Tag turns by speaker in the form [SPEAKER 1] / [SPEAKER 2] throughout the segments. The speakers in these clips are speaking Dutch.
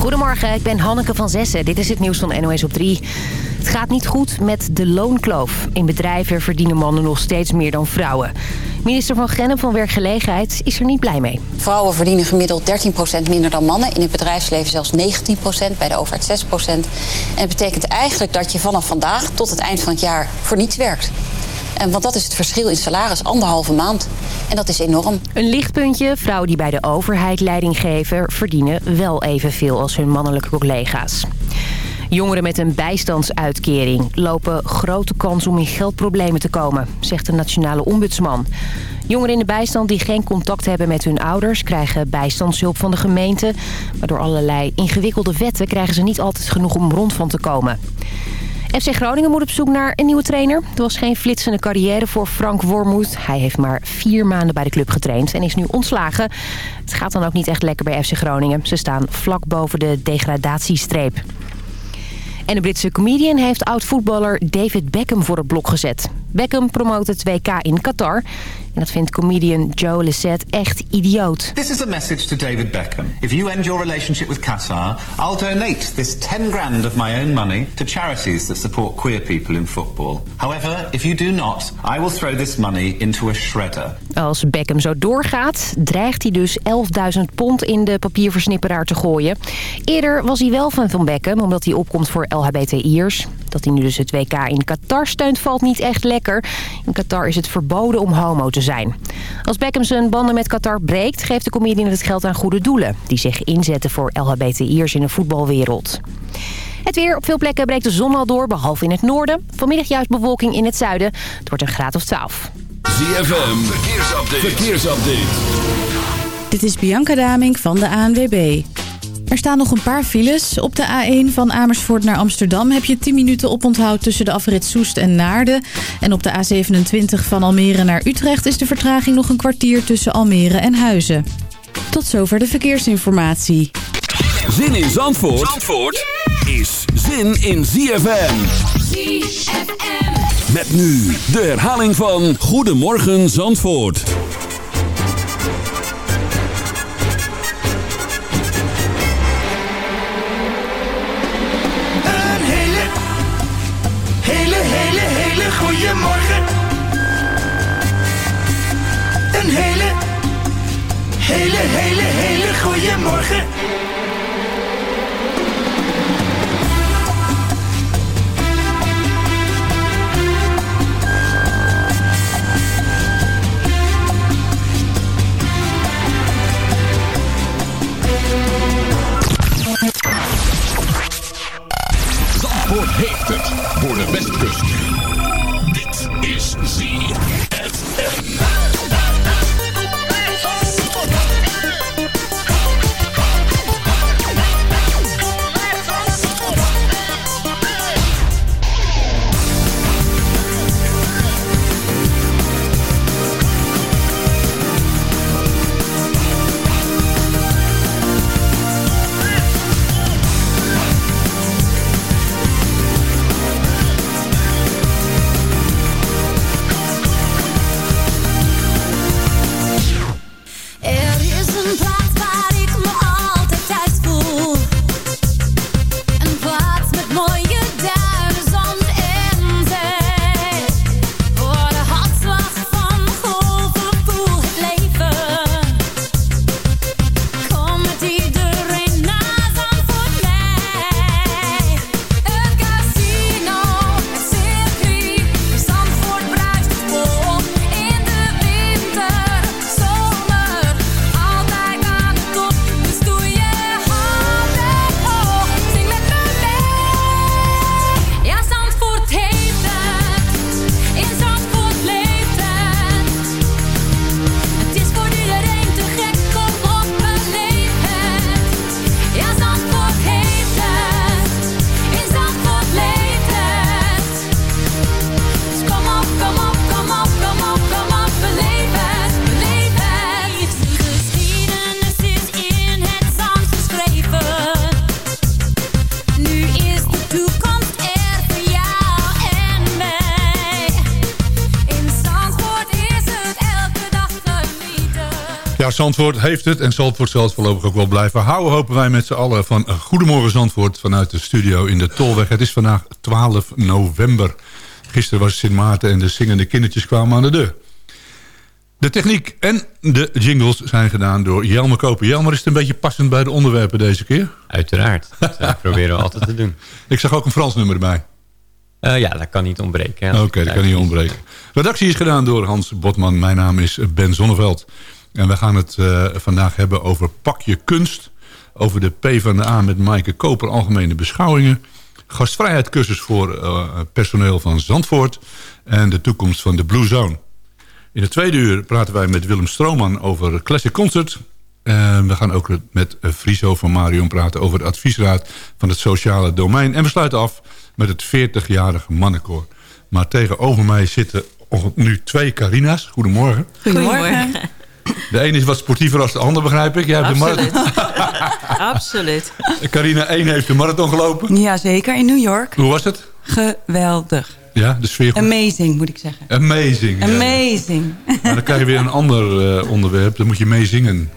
[SPEAKER 1] Goedemorgen, ik ben Hanneke van Zessen. Dit is het nieuws van NOS op 3. Het gaat niet goed met de loonkloof. In bedrijven verdienen mannen nog steeds meer dan vrouwen. Minister van Gennep van Werkgelegenheid is er niet blij mee.
[SPEAKER 2] Vrouwen verdienen gemiddeld 13% minder dan mannen. In het bedrijfsleven zelfs 19%, bij de overheid 6%. En het betekent eigenlijk dat je vanaf vandaag tot het eind van het jaar voor niets werkt. En want dat is het verschil in salaris, anderhalve maand. En dat is enorm.
[SPEAKER 1] Een lichtpuntje, vrouwen die bij de overheid leiding geven... verdienen wel evenveel als hun mannelijke collega's. Jongeren met een bijstandsuitkering lopen grote kans om in geldproblemen te komen, zegt de nationale ombudsman. Jongeren in de bijstand die geen contact hebben met hun ouders... krijgen bijstandshulp van de gemeente. Maar door allerlei ingewikkelde wetten krijgen ze niet altijd genoeg om rond van te komen. FC Groningen moet op zoek naar een nieuwe trainer. Er was geen flitsende carrière voor Frank Wormoed. Hij heeft maar vier maanden bij de club getraind en is nu ontslagen. Het gaat dan ook niet echt lekker bij FC Groningen. Ze staan vlak boven de degradatiestreep. En de Britse comedian heeft oud-voetballer David Beckham voor het blok gezet. Beckham promoot het WK in Qatar. Dat vindt comedian Joe Lissette echt idioot.
[SPEAKER 3] This is a message to David Beckham. If you end your relationship with Qatar, I'll donate this 10 grand of my own money to charities that support queer people in football. However, if you do not, I will throw this money into a shredder.
[SPEAKER 1] Als Beckham zo doorgaat, dreigt hij dus 11.000 pond in de papierversnipperaar te gooien. Eerder was hij wel fan van Beckham, omdat hij opkomt voor LHBTI'ers. Dat hij nu dus het WK in Qatar steunt valt niet echt lekker. In Qatar is het verboden om homo te zijn. Als Beckham zijn banden met Qatar breekt... geeft de comedian het geld aan goede doelen... die zich inzetten voor LHBTI'ers in de voetbalwereld. Het weer. Op veel plekken breekt de zon al door, behalve in het noorden. Vanmiddag juist bewolking in het zuiden. Het wordt een graad of 12.
[SPEAKER 4] ZFM. Verkeersupdate. Verkeersupdate.
[SPEAKER 5] Dit is Bianca Daming van de ANWB. Er staan nog een paar files. Op de A1 van Amersfoort naar Amsterdam heb je 10 minuten oponthoud tussen de afrit Soest en Naarden. En op de A27 van Almere naar Utrecht is de vertraging nog een kwartier tussen Almere en Huizen. Tot zover de verkeersinformatie.
[SPEAKER 4] Zin in Zandvoort, Zandvoort is zin in ZFM.
[SPEAKER 6] ZFM.
[SPEAKER 4] Met nu de herhaling van Goedemorgen Zandvoort.
[SPEAKER 6] Een hele, hele, hele, hele goede morgen. Een hele, hele, hele, hele goede morgen.
[SPEAKER 4] Zandvoort heeft het voor de Westkust. Dit is ZFM.
[SPEAKER 7] Zandvoort heeft het en Zandvoort zal het voorlopig ook wel blijven houden. Hopen wij met z'n allen van eh, Goedemorgen Zandvoort vanuit de studio in de Tolweg. Het is vandaag 12 november. Gisteren was Sint Maarten en de zingende kindertjes kwamen aan de deur. De techniek en de jingles zijn gedaan door Jelmer Koper. Jelmer, is het een beetje passend bij de onderwerpen deze keer?
[SPEAKER 8] Uiteraard. Dat proberen we altijd te doen.
[SPEAKER 7] Ik zag ook een Frans nummer erbij.
[SPEAKER 8] Uh, ja, dat kan niet ontbreken.
[SPEAKER 7] Oké, okay, dat kan niet ontbreken. Redactie is gedaan door Hans Botman. Mijn naam is Ben Zonneveld. En we gaan het uh, vandaag hebben over pakje kunst. Over de P van de A met Maaike Koper, algemene beschouwingen. Gastvrijheidcursus voor uh, personeel van Zandvoort. En de toekomst van de Blue Zone. In het tweede uur praten wij met Willem Strooman over Classic Concert. En we gaan ook met Friso van Marion praten over de adviesraad van het sociale domein. En we sluiten af met het 40-jarige mannenkoor. Maar tegenover mij zitten nu twee Carina's. Goedemorgen.
[SPEAKER 9] Goedemorgen.
[SPEAKER 7] De ene is wat sportiever als de ander, begrijp ik. Jij hebt
[SPEAKER 9] Absoluut.
[SPEAKER 7] De
[SPEAKER 9] Absoluut.
[SPEAKER 7] Carina 1 heeft de marathon gelopen.
[SPEAKER 9] Jazeker, in New York.
[SPEAKER 7] Hoe was het?
[SPEAKER 9] Geweldig.
[SPEAKER 7] Ja, de sfeer goed.
[SPEAKER 9] Amazing, moet ik zeggen.
[SPEAKER 7] Amazing.
[SPEAKER 9] Amazing.
[SPEAKER 7] Ja. Maar dan krijg je weer een ander uh, onderwerp. Dan moet je meezingen.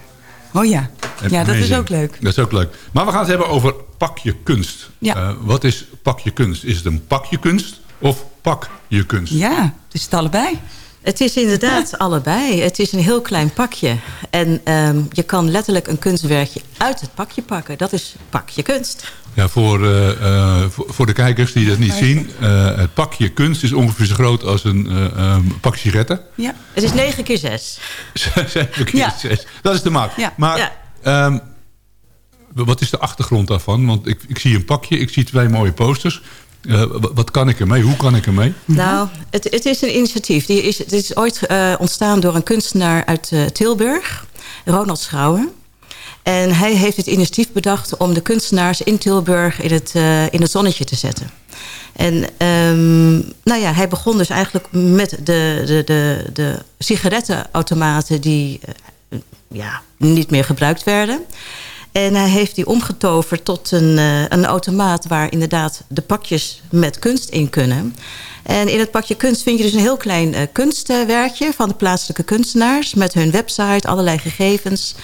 [SPEAKER 9] Oh ja. Ja, dat is ook leuk.
[SPEAKER 7] Dat is ook leuk. Maar we gaan het hebben over pakje kunst.
[SPEAKER 9] Ja.
[SPEAKER 7] Uh, wat is pakje kunst? Is het een pakje kunst of pak je kunst?
[SPEAKER 9] Ja, het is het allebei.
[SPEAKER 10] Het is inderdaad allebei. Het is een heel klein pakje. En um, je kan letterlijk een kunstwerkje uit het pakje pakken. Dat is pakje kunst.
[SPEAKER 7] Ja, voor, uh, uh, voor, de kijkers die dat niet zien. Uh, het pakje kunst is ongeveer zo groot als een um, pak sigaretten.
[SPEAKER 10] Ja, het is 9 keer 6.
[SPEAKER 7] 7 keer ja. 6. Dat is de maat.
[SPEAKER 10] Ja.
[SPEAKER 7] Maar
[SPEAKER 10] ja.
[SPEAKER 7] um, wat is de achtergrond daarvan? Want ik, ik zie een pakje, ik zie twee mooie posters. Uh, wat kan ik ermee? Hoe kan ik ermee?
[SPEAKER 10] Nou, het, het is een initiatief. Die is, het is ooit uh, ontstaan door een kunstenaar uit uh, Tilburg, Ronald Schrouwen. En hij heeft het initiatief bedacht om de kunstenaars in Tilburg in het, in het zonnetje te zetten. En um, nou ja, hij begon dus eigenlijk met de, de, de, de sigarettenautomaten die ja, niet meer gebruikt werden. En hij heeft die omgetoverd tot een, uh, een automaat... waar inderdaad de pakjes met kunst in kunnen. En in het pakje kunst vind je dus een heel klein uh, kunstwerkje... van de plaatselijke kunstenaars met hun website, allerlei gegevens.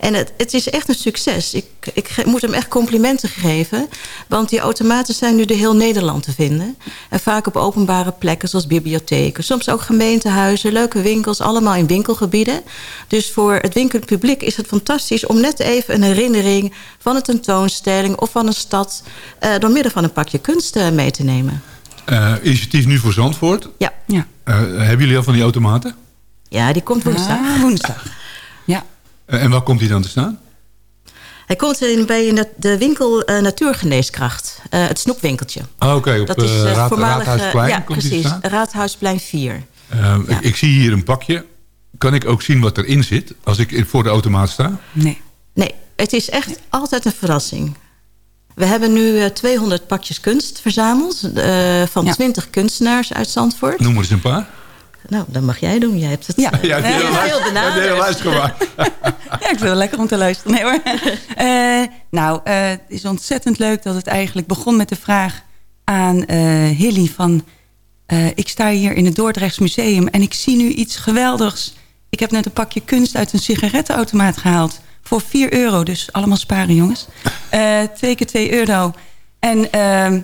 [SPEAKER 10] En het, het is echt een succes. Ik, ik moet hem echt complimenten geven. Want die automaten zijn nu door heel Nederland te vinden. En vaak op openbare plekken zoals bibliotheken. Soms ook gemeentehuizen, leuke winkels, allemaal in winkelgebieden. Dus voor het winkelpubliek is het fantastisch... om net even een herinnering van een tentoonstelling of van een stad... Uh, door middel van een pakje kunst uh, mee te nemen.
[SPEAKER 7] Uh, initiatief nu voor Zandvoort.
[SPEAKER 10] Ja.
[SPEAKER 9] ja.
[SPEAKER 7] Uh, hebben jullie al van die automaten?
[SPEAKER 10] Ja, die komt woensdag.
[SPEAKER 9] Ah, woensdag. Ja.
[SPEAKER 7] Uh, en waar komt die dan te staan?
[SPEAKER 10] Hij komt in, bij de winkel Natuurgeneeskracht. het snoepwinkeltje.
[SPEAKER 7] Ah, Oké, okay, op
[SPEAKER 10] Dat is
[SPEAKER 7] uh, Raad,
[SPEAKER 10] voormalige,
[SPEAKER 7] Raadhuisplein
[SPEAKER 10] Ja,
[SPEAKER 7] komt
[SPEAKER 10] precies. Raadhuisplein 4.
[SPEAKER 7] Ja. Ik, ik zie hier een pakje. Kan ik ook zien wat erin zit als ik voor de automaat sta?
[SPEAKER 9] Nee.
[SPEAKER 10] Nee, het is echt altijd een verrassing. We hebben nu uh, 200 pakjes kunst verzameld. Uh, van ja. 20 kunstenaars uit Zandvoort.
[SPEAKER 7] Noem maar eens een paar.
[SPEAKER 10] Nou, dat mag jij doen. Jij hebt het
[SPEAKER 9] ja.
[SPEAKER 7] ja,
[SPEAKER 10] heel veel benaderd.
[SPEAKER 7] lijst gemaakt.
[SPEAKER 9] ja, ik vind het lekker om te luisteren. Nee hoor. Uh, nou, het is ontzettend leuk dat het eigenlijk begon met de vraag aan Hilly van... ik sta hier in het Dordrechts Museum en ik zie nu iets geweldigs. Ik heb net een pakje kunst uit een sigarettenautomaat gehaald voor 4 euro. Dus allemaal sparen, jongens. Uh, twee keer 2 euro. En uh,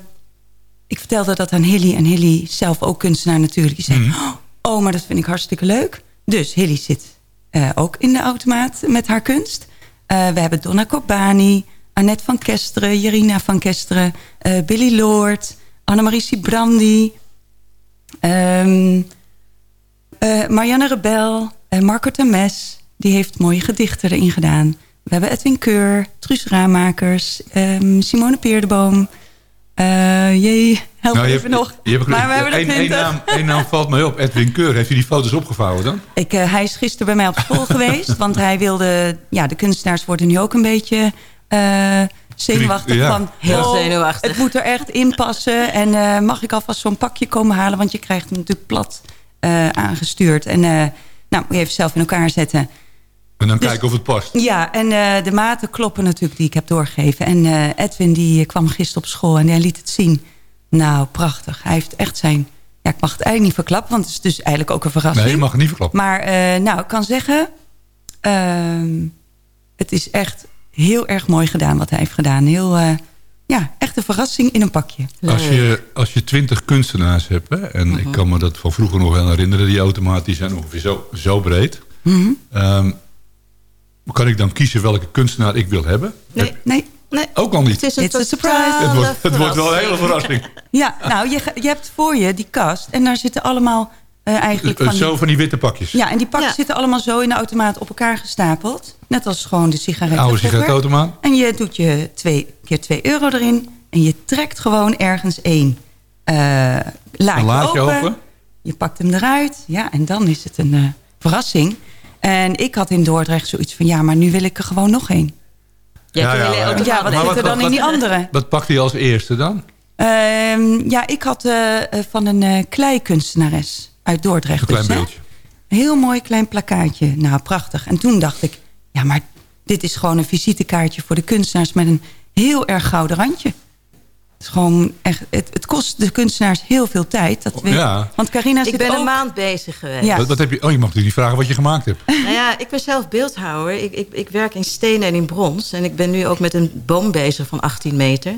[SPEAKER 9] ik vertelde dat aan Hilly. En Hilly zelf ook kunstenaar natuurlijk. Die zei, mm -hmm. oh, maar dat vind ik hartstikke leuk. Dus Hilly zit uh, ook in de automaat met haar kunst. we hebben Donna Corbani, Annette van Kesteren... Jerina van Kesteren, Billy Lord... Annemarie Sibrandi... Um, Marianne Rebel, Marco Temes die heeft mooie gedichten erin gedaan. We hebben Edwin Keur, Truus Raamakers, um, Simone Peerdeboom. Uh, jee, help
[SPEAKER 7] nou,
[SPEAKER 9] even
[SPEAKER 7] hebt,
[SPEAKER 9] nog.
[SPEAKER 7] Je hebt,
[SPEAKER 9] maar we hebben
[SPEAKER 7] één, één, naam, één naam valt mij op, Edwin Keur. Heeft u die foto's opgevouwen dan?
[SPEAKER 9] Ik, uh, hij is gisteren bij mij op school geweest. Want hij wilde... Ja, de kunstenaars worden nu ook een beetje... Uh, zenuwachtig
[SPEAKER 7] ja.
[SPEAKER 9] van...
[SPEAKER 10] Heel
[SPEAKER 9] oh,
[SPEAKER 10] zenuwachtig.
[SPEAKER 9] Het moet er echt in passen. En uh, mag ik alvast zo'n pakje komen halen? Want je krijgt hem natuurlijk plat uh, aangestuurd. En nou, moet je even zelf in elkaar zetten.
[SPEAKER 7] En dan dus, kijken of het past.
[SPEAKER 9] Ja, en uh, de maten kloppen natuurlijk die ik heb doorgegeven. En uh, Edwin die kwam gisteren op school en hij liet het zien. Nou, prachtig. Hij heeft echt zijn... Ja, ik mag het eigenlijk niet verklappen, want het is dus eigenlijk ook een verrassing.
[SPEAKER 7] Nee, je mag het niet verklappen.
[SPEAKER 9] Maar uh, nou, ik kan zeggen... ehm, het is echt heel erg mooi gedaan wat hij heeft gedaan. Heel, eh, ja, echt een verrassing in een pakje.
[SPEAKER 7] Als je, als je twintig kunstenaars hebt, hè, en
[SPEAKER 9] Mhm.
[SPEAKER 7] ik kan me dat van vroeger nog wel herinneren, die automaten die zijn ongeveer zo, zo breed.
[SPEAKER 9] Mhm.
[SPEAKER 7] Ehm, kan ik dan kiezen welke kunstenaar ik wil hebben?
[SPEAKER 10] Nee.
[SPEAKER 9] Nee.
[SPEAKER 10] nee.
[SPEAKER 7] Ook al niet.
[SPEAKER 10] Het is een
[SPEAKER 9] It's a
[SPEAKER 10] totale
[SPEAKER 9] surprise.
[SPEAKER 7] Het wordt, het wordt wel een hele
[SPEAKER 10] verrassing.
[SPEAKER 9] Ja, nou, je, je hebt voor je die kast en daar zitten allemaal eh, eigenlijk
[SPEAKER 7] Eh,
[SPEAKER 9] van die,
[SPEAKER 7] Zo van die witte pakjes.
[SPEAKER 9] Ja, en die pakjes
[SPEAKER 10] Ja.
[SPEAKER 9] zitten allemaal zo in de automaat op elkaar gestapeld. Net als gewoon de sigaretten.
[SPEAKER 7] Oude sigarettenautomaat.
[SPEAKER 9] En je doet je twee keer 2 euro erin. En je trekt gewoon ergens één eh laadje,
[SPEAKER 7] Een laadje
[SPEAKER 9] open.
[SPEAKER 7] open.
[SPEAKER 9] Je pakt hem eruit. Ja, en dan is het een eh, verrassing. En ik had in Dordrecht zoiets van... ja, maar nu wil ik er gewoon nog één.
[SPEAKER 10] Ja,
[SPEAKER 7] Ja, ja,
[SPEAKER 10] hele
[SPEAKER 7] ja.
[SPEAKER 10] automaat.
[SPEAKER 9] Ja, wat
[SPEAKER 7] Maar
[SPEAKER 9] zit
[SPEAKER 7] wat-
[SPEAKER 9] er dan
[SPEAKER 7] wat-
[SPEAKER 9] in die andere?
[SPEAKER 7] Wat pakt hij als eerste dan?
[SPEAKER 9] Ehm, ja, ik had eh, eh, van een eh kleikunstenares uit Dordrecht.
[SPEAKER 7] Een klein
[SPEAKER 9] dus,
[SPEAKER 7] beeldje.
[SPEAKER 9] Een heel mooi klein plakkaatje. Nou, prachtig. En toen dacht ik, ja, maar dit is gewoon een visitekaartje voor de kunstenaars... met een heel erg gouden randje. Is gewoon echt, het, het kost de kunstenaars heel veel tijd. Dat weet,
[SPEAKER 7] Ja.
[SPEAKER 9] Want Carina
[SPEAKER 10] Ik
[SPEAKER 9] zit
[SPEAKER 10] ben
[SPEAKER 9] ook...
[SPEAKER 10] een maand bezig geweest.
[SPEAKER 9] Ja.
[SPEAKER 7] Wat, wat heb je? Oh, je mag natuurlijk niet vragen wat je gemaakt hebt.
[SPEAKER 10] Nou ja, ik ben zelf beeldhouwer. Ik, ik, ik werk in stenen en in brons. En ik ben nu ook met een boom bezig van 18 meter.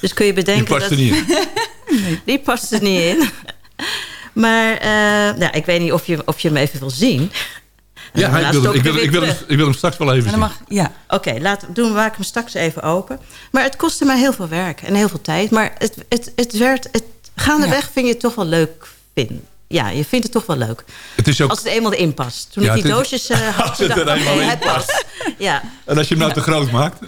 [SPEAKER 10] Dus kun je
[SPEAKER 7] Die
[SPEAKER 10] bedenken
[SPEAKER 7] past
[SPEAKER 10] dat...
[SPEAKER 7] er niet in.
[SPEAKER 10] Die past er niet in. Maar eh, nou, ik weet niet of je, of je hem even wil zien.
[SPEAKER 7] Ja, ik wil, ik, wil,
[SPEAKER 10] weer
[SPEAKER 7] ik, wil, hem- ik wil hem straks wel even
[SPEAKER 9] mag, ja.
[SPEAKER 10] Oké, laat doen maak hem straks even open. Maar het kostte mij heel veel werk en heel veel tijd. Maar het, het, het werd... Het, gaandeweg vind je het toch wel leuk vinden. Ja, je vindt het toch wel leuk.
[SPEAKER 7] Het is ook,
[SPEAKER 10] Als het eenmaal erin past. Toen
[SPEAKER 7] Ja,
[SPEAKER 10] ik die doosjes eh, had,
[SPEAKER 7] Als het
[SPEAKER 10] dacht
[SPEAKER 7] er
[SPEAKER 10] ik,
[SPEAKER 7] eenmaal in
[SPEAKER 10] past. Ja.
[SPEAKER 7] en als je hem nou te groot maakt.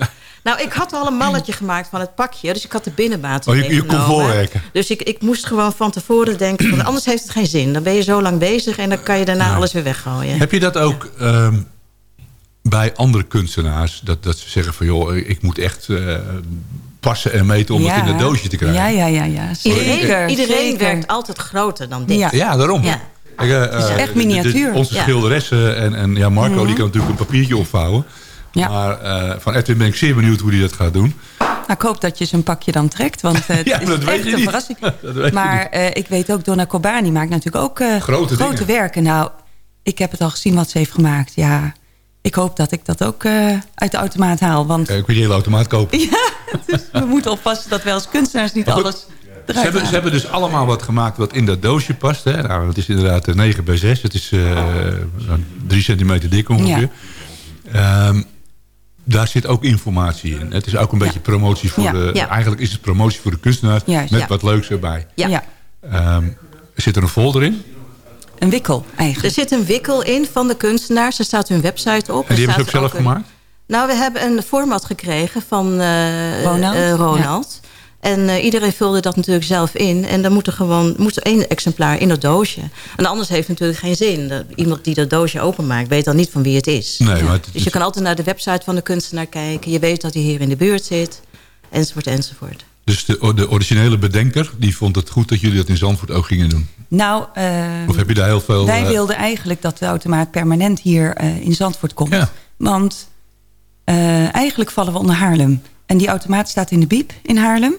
[SPEAKER 10] Nou, ik had al een malletje gemaakt van het pakje. Dus ik had de binnenbaat
[SPEAKER 7] Oh, je- je kon
[SPEAKER 10] meegenomen.
[SPEAKER 7] voorwerken.
[SPEAKER 10] Dus ik, ik moest gewoon van tevoren denken... Want anders heeft het geen zin. Dan ben je zo lang bezig en dan kan je daarna alles weer weggooien.
[SPEAKER 7] Heb je dat ook ehm, bij andere kunstenaars? Dat, dat ze zeggen van joh, ik moet echt eh, passen en meten om
[SPEAKER 9] ja.
[SPEAKER 7] het in een doosje te krijgen.
[SPEAKER 9] Ja, ja, ja. ja.
[SPEAKER 10] Iedereen,
[SPEAKER 9] Zeker,
[SPEAKER 10] iedereen
[SPEAKER 9] zeker.
[SPEAKER 10] werkt altijd groter dan dit.
[SPEAKER 9] Ja.
[SPEAKER 7] Ja, daarom.
[SPEAKER 10] Ja.
[SPEAKER 7] Kijk, eh,
[SPEAKER 9] is
[SPEAKER 7] eh,
[SPEAKER 9] echt
[SPEAKER 7] de-
[SPEAKER 9] miniatuur.
[SPEAKER 7] de- onze
[SPEAKER 10] Ja.
[SPEAKER 7] schilderessen en, en ja, Marco
[SPEAKER 9] Mhm.
[SPEAKER 7] die kan natuurlijk een papiertje opvouwen.
[SPEAKER 9] Ja.
[SPEAKER 7] Maar eh, van Edwin ben ik zeer benieuwd hoe hij dat gaat doen.
[SPEAKER 9] Nou, ik hoop dat je zijn pakje dan trekt, want eh, het
[SPEAKER 7] Ja,
[SPEAKER 9] is
[SPEAKER 7] dat weet
[SPEAKER 9] echt
[SPEAKER 7] je
[SPEAKER 9] een
[SPEAKER 7] niet.
[SPEAKER 9] verrassing.
[SPEAKER 7] Je
[SPEAKER 9] maar eh, ik weet ook, Donna Kobani maakt natuurlijk ook eh,
[SPEAKER 7] Grote
[SPEAKER 9] grote werken. Nou, ik heb het al gezien wat ze heeft gemaakt. Ja, ik hoop dat ik dat ook uit de automaat haal. Want
[SPEAKER 7] Kijk, ik wil die hele automaat kopen.
[SPEAKER 9] we moeten oppassen dat wij als kunstenaars niet
[SPEAKER 7] goed,
[SPEAKER 9] alles
[SPEAKER 7] Ze hebben, ze hebben dus allemaal wat gemaakt wat in dat doosje past. Hè? Nou, het is inderdaad eh, 9 bij 6. Het is eh, zo'n 3 centimeter dik ongeveer. Ehm, daar zit ook informatie in. Het is ook een beetje promotie voor
[SPEAKER 9] Ja.
[SPEAKER 7] de...
[SPEAKER 10] Ja.
[SPEAKER 7] Eigenlijk is het promotie voor de kunstenaars
[SPEAKER 9] Juist.
[SPEAKER 7] met
[SPEAKER 10] Ja.
[SPEAKER 7] wat leuks erbij.
[SPEAKER 10] Ja.
[SPEAKER 9] Ja,
[SPEAKER 7] Ehm, zit er een folder in?
[SPEAKER 9] een wikkel
[SPEAKER 10] Er
[SPEAKER 9] eigenlijk.
[SPEAKER 10] zit een wikkel in van de kunstenaars. Er staat hun website op.
[SPEAKER 7] En die
[SPEAKER 10] Er
[SPEAKER 7] hebben ze ook zelf
[SPEAKER 10] een-
[SPEAKER 7] gemaakt?
[SPEAKER 10] Nou, we hebben een format gekregen van eh,
[SPEAKER 9] Ronald?
[SPEAKER 10] eh, Ronald. En eh, iedereen vulde dat natuurlijk zelf in. En dan moet er gewoon moet er één exemplaar in dat doosje. En anders heeft het natuurlijk geen zin. Iemand die dat doosje openmaakt weet dan niet van wie het is.
[SPEAKER 7] Nee, maar het,
[SPEAKER 10] Dus je kan altijd naar de website van de kunstenaar kijken. Je weet dat hij hier in de buurt zit. Enzovoort, enzovoort.
[SPEAKER 7] dus de, de originele bedenker die vond het goed dat jullie dat in Zandvoort ook gingen doen.
[SPEAKER 9] Nou, eh,
[SPEAKER 7] Of heb je daar heel veel...
[SPEAKER 9] wij
[SPEAKER 7] eh,
[SPEAKER 9] wilden eigenlijk dat de automaat permanent hier eh, in Zandvoort komt.
[SPEAKER 7] Ja.
[SPEAKER 9] Want eh, eigenlijk vallen we onder Haarlem. En die automaat staat in de Biep in Haarlem.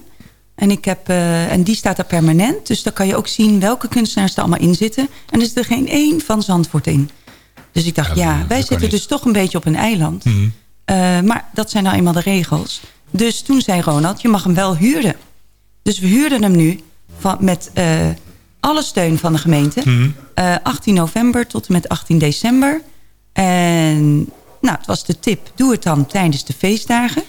[SPEAKER 9] En, ik heb, eh, en die staat daar permanent. Dus dan kan je ook zien welke kunstenaars er allemaal in zitten. En er zit er geen één van Zandvoort in. Dus ik dacht,
[SPEAKER 7] Ja,
[SPEAKER 9] wij zitten dus toch een beetje op een eiland.
[SPEAKER 7] Mhm.
[SPEAKER 9] Eh, maar dat zijn nou eenmaal de regels. Dus toen zei Ronald, je mag hem wel huren. Dus we huurden hem nu van, met eh, alle steun van de gemeente.
[SPEAKER 7] Mhm.
[SPEAKER 9] Eh, 18 november tot en met 18 december. En nou, het was de tip, doe het dan tijdens de feestdagen.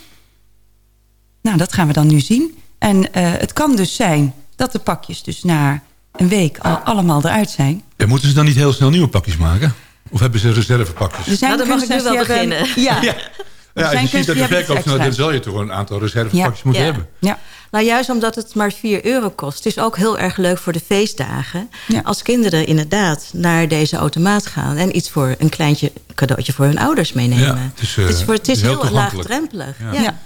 [SPEAKER 9] Nou, dat gaan we dan nu zien. En eh, het kan dus zijn dat de pakjes dus na een week al allemaal eruit zijn.
[SPEAKER 7] Ja, moeten ze dan niet heel snel nieuwe pakjes maken? Of hebben ze reservepakjes?
[SPEAKER 9] Er zijn
[SPEAKER 10] Nou, dan mag ik nu wel
[SPEAKER 9] hebben-
[SPEAKER 10] beginnen.
[SPEAKER 9] Ja,
[SPEAKER 7] Ja, als je ziet dat de verkoop
[SPEAKER 9] iets
[SPEAKER 7] dan zal je toch een aantal reservepakjes
[SPEAKER 9] Ja.
[SPEAKER 7] moeten
[SPEAKER 10] Ja.
[SPEAKER 7] hebben.
[SPEAKER 9] ja.
[SPEAKER 10] Nou, juist omdat het maar 4 euro kost. Het is ook heel erg leuk voor de feestdagen.
[SPEAKER 9] Ja.
[SPEAKER 10] Als kinderen inderdaad naar deze automaat gaan... en iets voor een kleintje cadeautje voor hun ouders meenemen.
[SPEAKER 7] Ja, het is, eh,
[SPEAKER 10] het is, voor, het
[SPEAKER 7] het
[SPEAKER 10] is
[SPEAKER 7] is heel
[SPEAKER 10] laagdrempelig.
[SPEAKER 7] Ja.
[SPEAKER 10] Ja.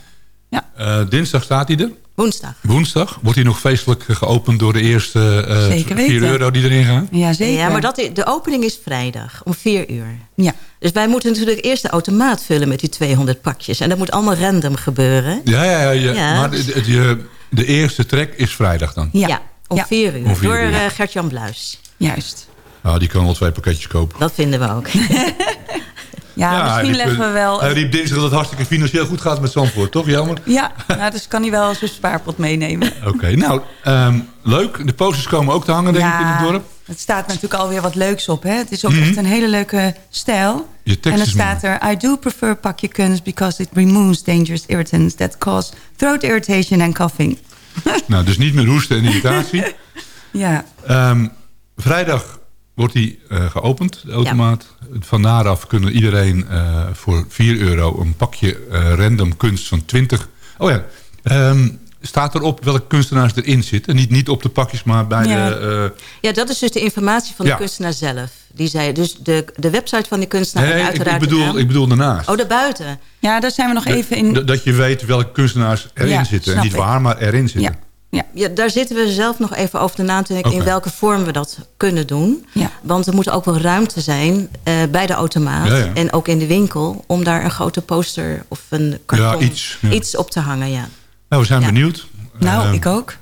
[SPEAKER 9] Ja.
[SPEAKER 7] Eh, dinsdag staat hij er.
[SPEAKER 10] Woensdag.
[SPEAKER 7] Woensdag wordt hij nog feestelijk geopend door de eerste eh
[SPEAKER 9] Zeker
[SPEAKER 7] 4
[SPEAKER 9] weten.
[SPEAKER 7] euro die erin gaan.
[SPEAKER 9] Ja, zeker.
[SPEAKER 10] Ja, maar dat, de opening is vrijdag om 4 uur.
[SPEAKER 9] Ja.
[SPEAKER 10] Dus wij moeten natuurlijk eerst de automaat vullen met die 200 pakjes. En dat moet allemaal random gebeuren.
[SPEAKER 7] Ja, ja, ja, ja.
[SPEAKER 10] Ja.
[SPEAKER 7] maar de, de, eerste trek is vrijdag dan.
[SPEAKER 9] Ja,
[SPEAKER 10] om
[SPEAKER 9] Ja.
[SPEAKER 10] 4 uur.
[SPEAKER 7] Om vier
[SPEAKER 10] door eh, Gert-Jan Bluis.
[SPEAKER 9] juist.
[SPEAKER 7] Nou, die kan wel twee pakketjes kopen.
[SPEAKER 10] Dat vinden we ook.
[SPEAKER 9] Ja, misschien
[SPEAKER 7] riep,
[SPEAKER 9] leggen we wel...
[SPEAKER 7] Hij riep dinsdag dat het hartstikke financieel goed gaat met Zandvoort, toch? Jammer.
[SPEAKER 9] Ja, nou, dus kan hij wel zijn spaarpot meenemen.
[SPEAKER 7] Oké, nou, ehm, leuk. De posters komen ook te hangen, denk ik, in het dorp.
[SPEAKER 9] Het staat natuurlijk alweer wat leuks op. Hè? Het is ook
[SPEAKER 7] Mhm.
[SPEAKER 9] echt een hele leuke stijl.
[SPEAKER 7] Je tekst
[SPEAKER 9] en
[SPEAKER 7] is
[SPEAKER 9] staat er... I do prefer pakje kunst because it removes dangerous irritants... that cause throat irritation and coughing.
[SPEAKER 7] Nou, dus niet meer hoesten en irritatie.
[SPEAKER 9] Ja,
[SPEAKER 7] Ehm, vrijdag wordt die eh, geopend, de automaat. Van daaraf kunnen iedereen eh, voor 4 euro een pakje eh, random kunst van 20. Oh ja, ehm, staat erop welke kunstenaars erin zitten? Niet, niet op de pakjes, maar bij
[SPEAKER 10] Ja.
[SPEAKER 7] de... eh,
[SPEAKER 10] Ja, dat is dus de informatie van de
[SPEAKER 7] Ja.
[SPEAKER 10] kunstenaar zelf. Die zei, dus de, de website van die kunstenaar
[SPEAKER 7] nee, ik, ik
[SPEAKER 10] uiteraard de
[SPEAKER 7] bedoel, ik bedoel daarnaast.
[SPEAKER 10] Oh, daarbuiten.
[SPEAKER 9] ja daar zijn we nog even in...
[SPEAKER 7] Dat- je weet welke kunstenaars erin
[SPEAKER 9] Ja,
[SPEAKER 7] zitten. Niet
[SPEAKER 9] ik.
[SPEAKER 7] waar, maar erin zitten.
[SPEAKER 9] Ja.
[SPEAKER 10] Ja, daar zitten we zelf nog even over na te denken... In welke vorm we dat kunnen doen.
[SPEAKER 9] Ja.
[SPEAKER 10] Want er moet ook wel ruimte zijn eh, bij de automaat...
[SPEAKER 7] Ja, ja.
[SPEAKER 10] en ook in de winkel... om daar een grote poster of een karton...
[SPEAKER 7] Ja, iets, ja.
[SPEAKER 10] iets op te hangen, ja.
[SPEAKER 7] Nou, we zijn
[SPEAKER 10] Ja.
[SPEAKER 7] benieuwd.
[SPEAKER 9] Nou,
[SPEAKER 7] Ehm,
[SPEAKER 9] ik ook.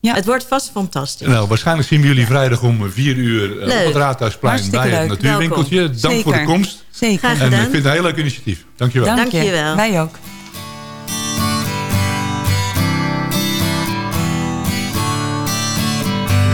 [SPEAKER 10] Het wordt vast fantastisch.
[SPEAKER 7] Nou, waarschijnlijk zien we jullie vrijdag om 4 uur eh, op het Raadhuisplein
[SPEAKER 9] Hartstikke
[SPEAKER 7] bij het
[SPEAKER 9] leuk.
[SPEAKER 7] natuurwinkeltje. Dank
[SPEAKER 9] Zeker.
[SPEAKER 7] voor de komst.
[SPEAKER 9] Zeker.
[SPEAKER 7] En ik
[SPEAKER 10] gedaan.
[SPEAKER 7] vind het een heel leuk initiatief. Dankjewel.
[SPEAKER 9] Dank je.
[SPEAKER 10] Dankjewel.
[SPEAKER 9] Wij ook.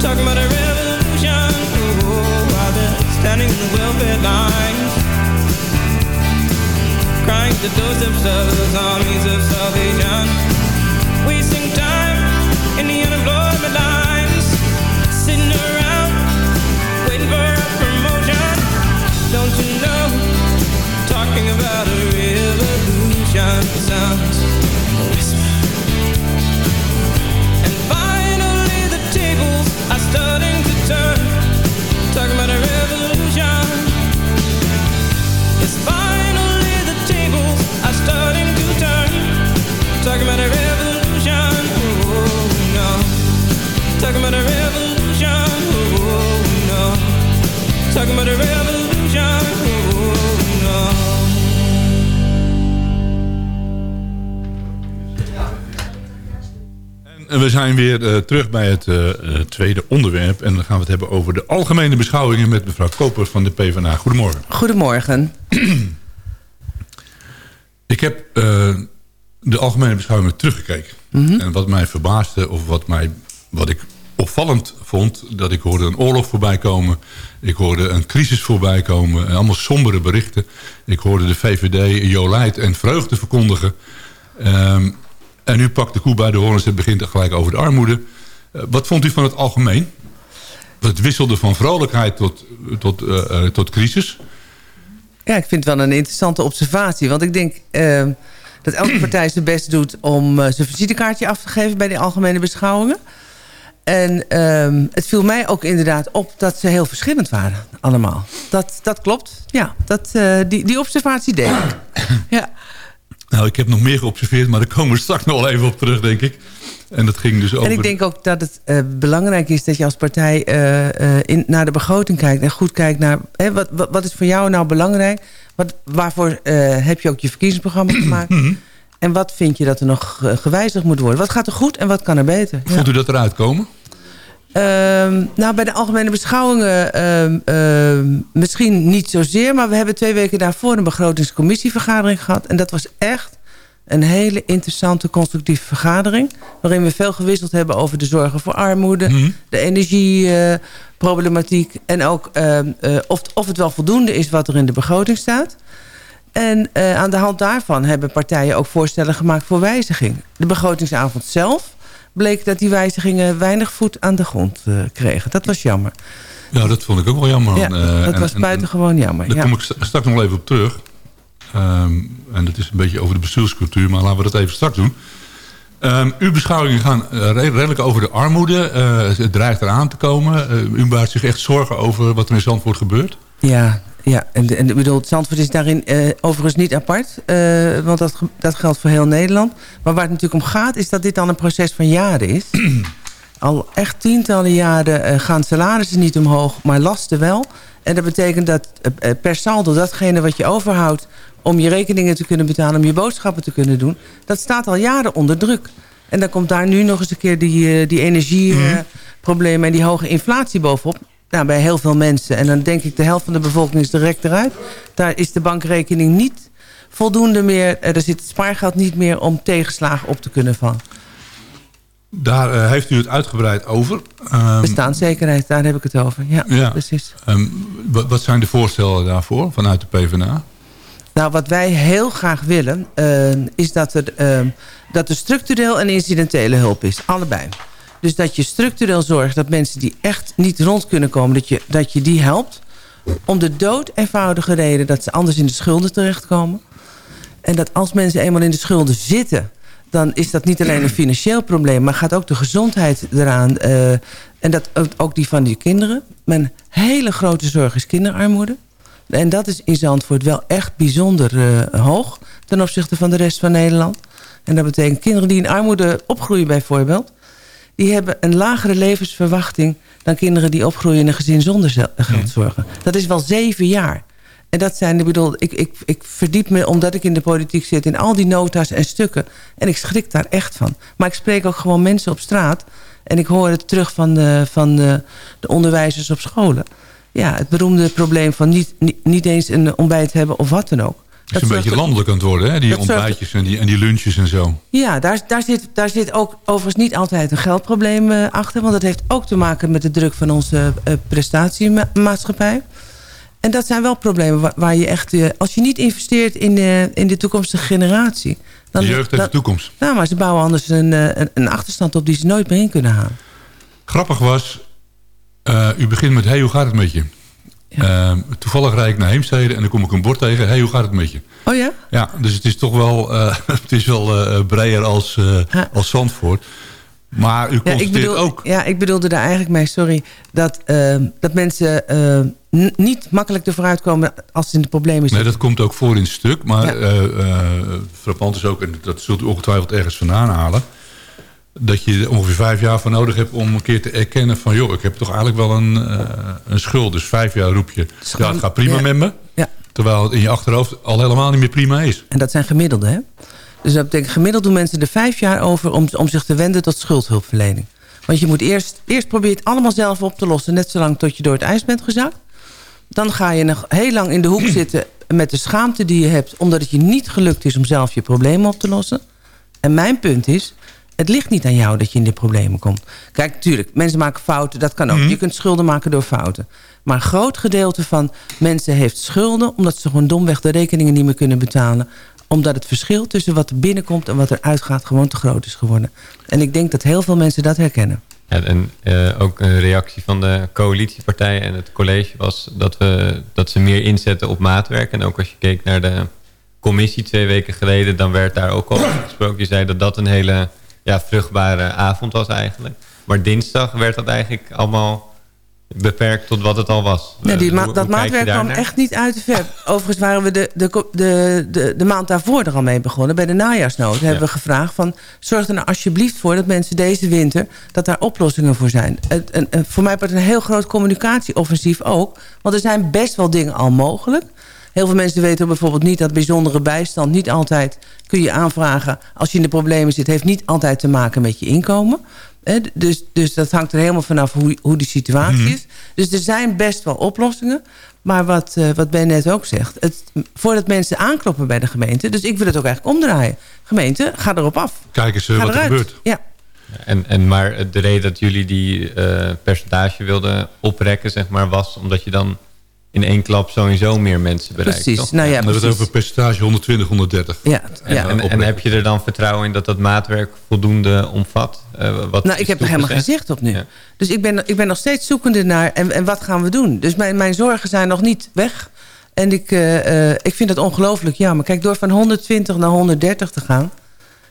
[SPEAKER 11] Talking about a revolution. Oh, while they're standing in the welfare lines. Crying of those armies of salvation. Wasting time in the unemployment lines. Sitting around waiting for a promotion. Don't you know? Talking about a revolution sounds starting to turn. Talking about a revolution. Yes, finally the tables are starting to turn. Talking about a revolution. Oh no. Talking about a revolution. Oh no. Talking about a revolution. Oh
[SPEAKER 7] we zijn weer eh, terug bij het eh, eh, tweede onderwerp. En dan gaan we het hebben over de algemene beschouwingen... met mevrouw Koper van de PvdA. Goedemorgen.
[SPEAKER 12] Goedemorgen.
[SPEAKER 7] Ik heb de algemene beschouwingen teruggekeken. En wat mij verbaasde, of wat, mij, wat ik opvallend vond... dat ik hoorde een oorlog voorbij komen. Ik hoorde een crisis voorbij komen. en Allemaal sombere berichten. Ik hoorde de VVD Jolijt en vreugde verkondigen. Ehm, en u pakt de koe bij de horens en begint gelijk over de armoede. Eh, wat vond u van het algemeen? Het wisselde van vrolijkheid tot, tot, eh, eh, tot crisis.
[SPEAKER 12] Ja, ik vind het wel een interessante observatie. Want ik denk dat elke partij zijn best doet om eh, zijn visitekaartje af te geven bij de algemene beschouwingen. En ehm, het viel mij ook inderdaad op dat ze heel verschillend waren, allemaal. Dat, dat klopt, ja. Dat, die, die observatie deed ik. ja.
[SPEAKER 7] Nou, ik heb nog meer geobserveerd, maar daar komen we straks nog wel even op terug, denk ik. En dat ging dus over...
[SPEAKER 12] En ik denk ook dat het eh, belangrijk is dat je als partij eh, eh, in, naar de begroting kijkt. En goed kijkt naar hè, wat, wat, wat is voor jou nou belangrijk? Wat, waarvoor heb je ook je verkiezingsprogramma gemaakt? en wat vind je dat er nog gewijzigd moet worden? Wat gaat er goed en wat kan er beter? Ja.
[SPEAKER 7] Vond u dat eruit komen?
[SPEAKER 12] Ehm, nou, bij de algemene beschouwingen ehm, ehm, misschien niet zozeer... maar we hebben twee weken daarvoor een begrotingscommissievergadering gehad. En dat was echt een hele interessante, constructieve vergadering... waarin we veel gewisseld hebben over de zorgen voor armoede... de energieproblematiek... en ook eh, of, of het wel voldoende is wat er in de begroting staat... En eh, aan de hand daarvan hebben partijen ook voorstellen gemaakt voor wijziging. De begrotingsavond zelf bleek dat die wijzigingen weinig voet aan de grond eh, kregen. Dat was jammer.
[SPEAKER 7] Ja, dat vond ik ook wel jammer.
[SPEAKER 12] Ja,
[SPEAKER 7] Eh,
[SPEAKER 12] dat
[SPEAKER 7] en-
[SPEAKER 12] was
[SPEAKER 7] en-
[SPEAKER 12] buitengewoon jammer.
[SPEAKER 7] Daar
[SPEAKER 12] Ja.
[SPEAKER 7] kom ik st- straks nog even op terug. Ehm, en dat is een beetje over de bestuurscultuur, maar laten we dat even straks doen. Ehm, uw beschouwingen gaan eh, re- redelijk over de armoede. Eh, het dreigt eraan te komen. U maakt zich echt zorgen over wat er in Zandvoort gebeurt.
[SPEAKER 12] Ja, ja. En, en ik bedoel, Zandvoort is daarin eh, overigens niet apart. eh, want dat, dat geldt voor heel Nederland. Maar waar het natuurlijk om gaat, is dat dit dan een proces van jaren is. Al echt tientallen jaren eh, gaan salarissen niet omhoog, maar lasten wel. En dat betekent dat per saldo datgene wat je overhoudt... om je rekeningen te kunnen betalen, om je boodschappen te kunnen doen... dat staat al jaren onder druk. En dan komt daar nu nog eens een keer die, die energieproblemen... en die hoge inflatie bovenop. Nou, bij heel veel mensen. En dan denk ik de helft van de bevolking is direct eruit. Daar is de bankrekening niet voldoende meer. eh, Er zit het spaargeld niet meer om tegenslagen op te kunnen vangen.
[SPEAKER 7] Daar eh, heeft u het uitgebreid over. Ehm,
[SPEAKER 12] Bestaanszekerheid, daar heb ik het over. Ja,
[SPEAKER 7] ja.
[SPEAKER 12] precies.
[SPEAKER 7] Ehm, wat, zijn de voorstellen daarvoor vanuit de PvdA?
[SPEAKER 12] Nou, wat wij heel graag willen, eh, is dat er, dat er structureel en incidentele hulp is. Allebei. Dus dat je structureel zorgt dat mensen die echt niet rond kunnen komen, dat je, dat je die helpt. Om de dood eenvoudige reden dat ze anders in de schulden terechtkomen. En dat als mensen eenmaal in de schulden zitten... dan is dat niet alleen een financieel probleem... maar gaat ook de gezondheid eraan. eh, en dat ook, die van die kinderen. Mijn hele grote zorg is kinderarmoede. En dat is in Zandvoort wel echt bijzonder eh, hoog... ten opzichte van de rest van Nederland. En dat betekent kinderen die in armoede opgroeien bijvoorbeeld... die hebben een lagere levensverwachting... dan kinderen die opgroeien in een gezin zonder geldzorgen. Dat is wel zeven jaar. En dat zijn, ik bedoel, ik, ik, ik verdiep me omdat ik in de politiek zit... in al die nota's en stukken. En ik schrik daar echt van. Maar ik spreek ook gewoon mensen op straat... en ik hoor het terug van de, van de, de onderwijzers op scholen. Ja, het beroemde probleem van niet, niet, niet eens een ontbijt hebben of wat dan ook.
[SPEAKER 7] Het is een beetje landelijk aan het worden, hè? die
[SPEAKER 12] dat
[SPEAKER 7] ontbijtjes en die, en die lunches en zo.
[SPEAKER 12] Ja, daar, daar, zit, daar zit ook overigens niet altijd een geldprobleem eh, achter. Want dat heeft ook te maken met de druk van onze eh, prestatiemaatschappij. En dat zijn wel problemen waar, waar je echt... eh, als je niet investeert in, in de toekomstige generatie... Dan,
[SPEAKER 7] de jeugd heeft de toekomst.
[SPEAKER 12] Nou, maar ze bouwen anders een, een, een achterstand op die ze nooit meer in kunnen halen.
[SPEAKER 7] Grappig was, u begint met... hey, hoe gaat het met je? Ehm, toevallig rijd ik naar Heemstede en dan kom ik een bord tegen. hey, hoe gaat het met je?
[SPEAKER 12] Oh ja?
[SPEAKER 7] Ja, dus het is toch wel, eh, het is wel breder als, als Zandvoort. Maar u
[SPEAKER 12] Ja,
[SPEAKER 7] constateert
[SPEAKER 12] ik bedoel,
[SPEAKER 7] ook...
[SPEAKER 12] Ja, ik bedoelde daar eigenlijk mee, sorry... dat, eh, dat mensen eh, n- niet makkelijk ervoor uitkomen als ze in de problemen
[SPEAKER 7] Nee,
[SPEAKER 12] zitten.
[SPEAKER 7] dat komt ook voor in het stuk. Maar
[SPEAKER 12] Ja.
[SPEAKER 7] frappant is ook, en dat zult u ongetwijfeld ergens vandaan halen... dat je er ongeveer vijf jaar voor nodig hebt om een keer te erkennen van... joh, ik heb toch eigenlijk wel een, eh, een schuld. Dus vijf jaar roep je, ja, het gaat prima
[SPEAKER 12] ja.
[SPEAKER 7] met me.
[SPEAKER 12] Ja.
[SPEAKER 7] Terwijl het in je achterhoofd al helemaal niet meer prima is.
[SPEAKER 12] En dat zijn gemiddelde, hè? Dus dat betekent gemiddeld doen mensen er vijf jaar over... om, om zich te wenden tot schuldhulpverlening. Want je moet eerst, eerst proberen het allemaal zelf op te lossen... net zolang tot je door het ijs bent gezakt. Dan ga je nog heel lang in de hoek zitten... met de schaamte die je hebt... omdat het je niet gelukt is om zelf je problemen op te lossen. En mijn punt is... Het ligt niet aan jou dat je in de problemen komt. Kijk, natuurlijk, mensen maken fouten, dat kan ook. Je kunt schulden maken door fouten. Maar een groot gedeelte van mensen heeft schulden... omdat ze gewoon domweg de rekeningen niet meer kunnen betalen. Omdat het verschil tussen wat er binnenkomt en wat er uitgaat... gewoon te groot is geworden. En ik denk dat heel veel mensen dat herkennen.
[SPEAKER 8] Ja, en eh, ook een reactie van de coalitiepartijen en het college was dat, we, dat ze meer inzetten op maatwerk. En ook als je keek naar de commissie twee weken geleden, dan werd daar ook al gesproken. Je zei dat dat een hele ja, vruchtbare avond was eigenlijk. Maar dinsdag werd dat eigenlijk allemaal beperkt tot wat het al was.
[SPEAKER 12] Nee, die
[SPEAKER 8] Eh,
[SPEAKER 12] ma-
[SPEAKER 8] hoe-
[SPEAKER 12] dat
[SPEAKER 8] hoe
[SPEAKER 12] maatwerk kwam echt niet uit de verf. Overigens waren we de, de, de, de, de maand daarvoor er al mee begonnen. Bij de najaarsnood hebben we gevraagd van... zorg er nou alsjeblieft voor dat mensen deze winter... dat daar oplossingen voor zijn. En voor mij wordt het een heel groot communicatieoffensief ook. Want er zijn best wel dingen al mogelijk. Heel veel mensen weten bijvoorbeeld niet dat bijzondere bijstand... niet altijd kun je aanvragen als je in de problemen zit... heeft niet altijd te maken met je inkomen. Hè, dus, dus dat hangt er helemaal vanaf hoe, hoe die situatie
[SPEAKER 7] Mhm.
[SPEAKER 12] is. Dus er zijn best wel oplossingen. Maar wat, eh, wat Ben net ook zegt... Het, voordat mensen aankloppen bij de gemeente... dus ik wil het ook eigenlijk omdraaien. Gemeente, ga erop af.
[SPEAKER 7] Kijk eens eh, wat er gebeurt.
[SPEAKER 12] Ja.
[SPEAKER 8] En, en maar de reden dat jullie die eh, percentage wilden oprekken, zeg maar, was omdat je dan in één klap sowieso meer mensen bereikt.
[SPEAKER 12] Precies.
[SPEAKER 8] toch?
[SPEAKER 12] Nou ja, precies.
[SPEAKER 7] over percentage 120, 130.
[SPEAKER 12] Ja,
[SPEAKER 8] En,
[SPEAKER 12] ja.
[SPEAKER 8] en, heb je er dan vertrouwen in dat dat maatwerk voldoende omvat? Eh, wat
[SPEAKER 12] Nou, ik heb er helemaal geen zicht op nu.
[SPEAKER 8] Ja.
[SPEAKER 12] Dus ik ben, ik ben nog steeds zoekende naar... en, en wat gaan we doen? Dus mijn, mijn zorgen zijn nog niet weg. En ik, eh, eh, ik vind het ongelooflijk jammer. Kijk, door van 120 naar 130 te gaan...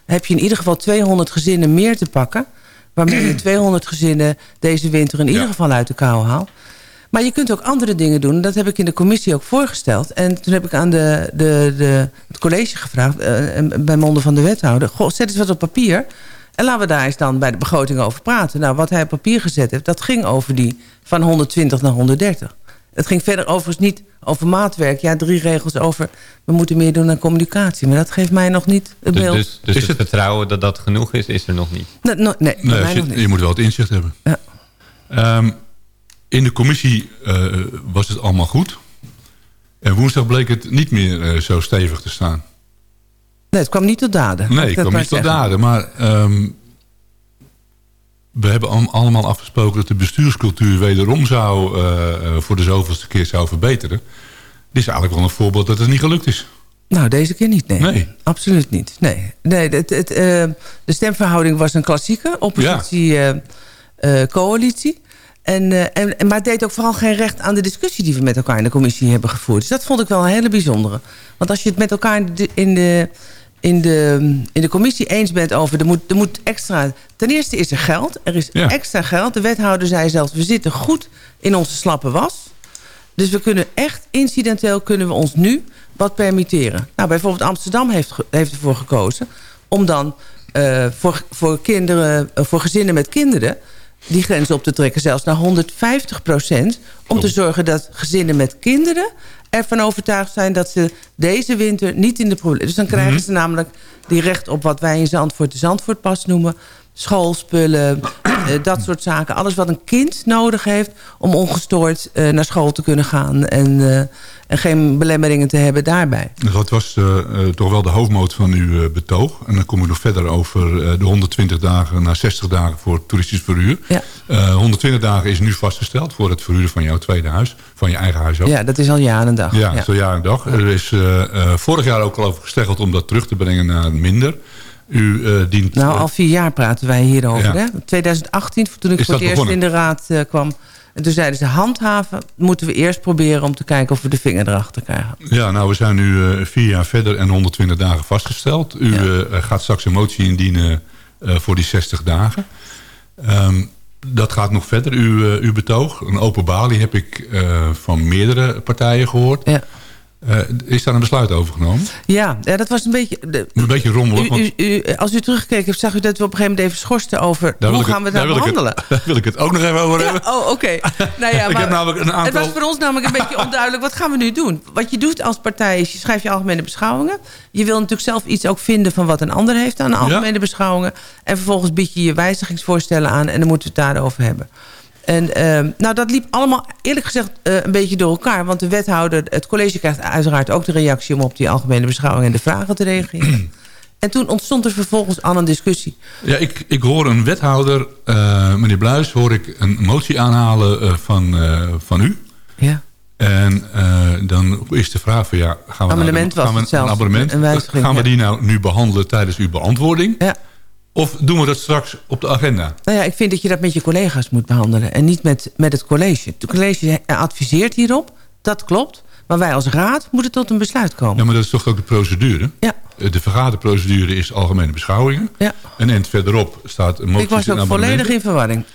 [SPEAKER 12] heb je in ieder geval 200 gezinnen meer te pakken... waarmee je 200 gezinnen deze winter in ieder
[SPEAKER 7] Ja.
[SPEAKER 12] geval uit de kou haalt. Maar je kunt ook andere dingen doen. Dat heb ik in de commissie ook voorgesteld. En toen heb ik aan de, de, de, het college gevraagd... eh, bij monden van de wethouder... Goh, zet eens wat op papier... En laten we daar eens dan bij de begroting over praten. Nou, wat hij op papier gezet heeft, dat ging over die van 120 naar 130. Het ging verder overigens niet over maatwerk. Ja, drie regels over, we moeten meer doen aan communicatie. Maar dat geeft mij nog niet het
[SPEAKER 8] Dus,
[SPEAKER 12] beeld.
[SPEAKER 8] dus, dus
[SPEAKER 7] Is
[SPEAKER 8] het,
[SPEAKER 7] het-
[SPEAKER 8] vertrouwen dat dat genoeg is, is er nog niet.
[SPEAKER 12] Nee, no- nee, bij
[SPEAKER 7] Nee,
[SPEAKER 12] mij
[SPEAKER 7] als je,
[SPEAKER 12] nog niet.
[SPEAKER 7] je moet wel het inzicht hebben.
[SPEAKER 12] Ja.
[SPEAKER 7] Ehm, in de commissie eh, was het allemaal goed. En woensdag bleek het niet meer eh, zo stevig te staan.
[SPEAKER 12] Nee, het kwam niet tot daden.
[SPEAKER 7] Nee,
[SPEAKER 12] dat
[SPEAKER 7] kwam niet tot daden. Maar ehm, we hebben al- allemaal afgesproken dat de bestuurscultuur wederom zou, eh, voor de zoveelste keer zou verbeteren. Dit is eigenlijk wel een voorbeeld dat het niet gelukt is.
[SPEAKER 12] Nou, deze keer niet, nee.
[SPEAKER 7] Nee.
[SPEAKER 12] Absoluut niet, nee. nee het, het, de stemverhouding was een klassieke oppositie-coalitie. En, en, maar het deed ook vooral geen recht aan de discussie... die we met elkaar in de commissie hebben gevoerd. Dus dat vond ik wel een hele bijzondere. Want als je het met elkaar in de, in de, in de, in de commissie eens bent over... Er moet, er moet extra... Ten eerste is er geld. Er is
[SPEAKER 7] Ja.
[SPEAKER 12] extra geld. De wethouder zei zelfs... we zitten goed in onze slappe was. Dus we kunnen echt incidenteel kunnen we ons nu wat permitteren. Nou, bijvoorbeeld Amsterdam heeft, heeft ervoor gekozen... om dan eh, voor, voor, kinderen, eh, voor gezinnen met kinderen... die grens op te trekken, zelfs naar 150 procent... om te zorgen dat gezinnen met kinderen ervan overtuigd zijn... dat ze deze winter niet in de problemen... Dus dan krijgen ze namelijk die recht op wat wij in Zandvoort de Zandvoortpas noemen... schoolspullen, eh, dat soort zaken. Alles wat een kind nodig heeft om ongestoord eh, naar school te kunnen gaan... en, eh, en geen belemmeringen te hebben daarbij.
[SPEAKER 7] Dat was toch wel de hoofdmoot van uw betoog. En dan kom ik nog verder over de 120 dagen naar 60 dagen voor toeristisch verhuur.
[SPEAKER 12] Ja.
[SPEAKER 7] Eh, 120 dagen is nu vastgesteld voor het verhuren van jouw tweede huis. Van je eigen huis ook.
[SPEAKER 12] Ja, dat is al jaren en dag.
[SPEAKER 7] Ja,
[SPEAKER 12] Ja.
[SPEAKER 7] zo jaar en dag. Er is vorig jaar ook al over gesteggeld om dat terug te brengen naar minder. U eh, dient...
[SPEAKER 12] Nou,
[SPEAKER 7] eh,
[SPEAKER 12] al vier jaar praten wij hierover.
[SPEAKER 7] Ja.
[SPEAKER 12] Hè? 2018, toen ik
[SPEAKER 7] Is
[SPEAKER 12] voor het eerst
[SPEAKER 7] begonnen?
[SPEAKER 12] in de raad eh, kwam... en toen zeiden ze handhaven, moeten we eerst proberen... om te kijken of we de vinger erachter krijgen.
[SPEAKER 7] Ja, nou, we zijn nu vier jaar verder en 120 dagen vastgesteld. U
[SPEAKER 12] Ja.
[SPEAKER 7] gaat straks een motie indienen voor die 60 dagen. Ehm, dat gaat nog verder, uw, uw betoog. Een open balie heb ik van meerdere partijen gehoord.
[SPEAKER 12] Ja.
[SPEAKER 7] Eh, is daar een besluit over genomen?
[SPEAKER 12] Ja, ja dat was een beetje... De,
[SPEAKER 7] Een beetje rommelig.
[SPEAKER 12] u,
[SPEAKER 7] want
[SPEAKER 12] u, u- als u terugkeken heeft, zag u dat we op een gegeven moment even schorsten over...
[SPEAKER 7] daar
[SPEAKER 12] hoe gaan we
[SPEAKER 7] het-
[SPEAKER 12] het nou
[SPEAKER 7] daar
[SPEAKER 12] behandelen?
[SPEAKER 7] het- Daar wil ik het ook nog even over hebben.
[SPEAKER 12] Oh, oké. Nou ja,
[SPEAKER 7] Ik
[SPEAKER 12] maar
[SPEAKER 7] heb namelijk een
[SPEAKER 12] Het
[SPEAKER 7] aantal...
[SPEAKER 12] was voor ons namelijk een beetje onduidelijk. Wat gaan we nu doen? Wat je doet als partij is, je schrijft je algemene beschouwingen. Je wil natuurlijk zelf iets ook vinden van wat een ander heeft aan de algemene beschouwingen. En vervolgens bied je je wijzigingsvoorstellen aan en dan moeten we het daarover hebben. En ehm, nou, dat liep allemaal eerlijk gezegd eh, een beetje door elkaar. Want de wethouder, het college krijgt uiteraard ook de reactie... om op die algemene beschouwing en de vragen te reageren. en toen ontstond er vervolgens al een discussie.
[SPEAKER 7] Ja, ik, ik hoor een wethouder, eh, meneer Bluis, hoor ik een motie aanhalen eh, van, van u.
[SPEAKER 12] Ja.
[SPEAKER 7] En dan is de vraag van ja, gaan we,
[SPEAKER 12] Amendement
[SPEAKER 7] nou,
[SPEAKER 12] was
[SPEAKER 7] gaan we een abonnement,
[SPEAKER 12] een wijziging,
[SPEAKER 7] gaan we die nou nu behandelen tijdens uw beantwoording?
[SPEAKER 12] Ja.
[SPEAKER 7] Of doen we dat straks op de agenda?
[SPEAKER 12] Nou ja, ik vind dat je dat met je collega's moet behandelen. En niet met, met het college. Het college adviseert hierop. Dat klopt. Maar wij als raad moeten tot een besluit komen.
[SPEAKER 7] Ja, maar dat is toch ook de procedure?
[SPEAKER 12] Ja.
[SPEAKER 7] Eh, De vergaderprocedure is algemene beschouwingen.
[SPEAKER 12] Ja.
[SPEAKER 7] En eind verderop staat een motie
[SPEAKER 12] Ik was ook volledig in verwarring.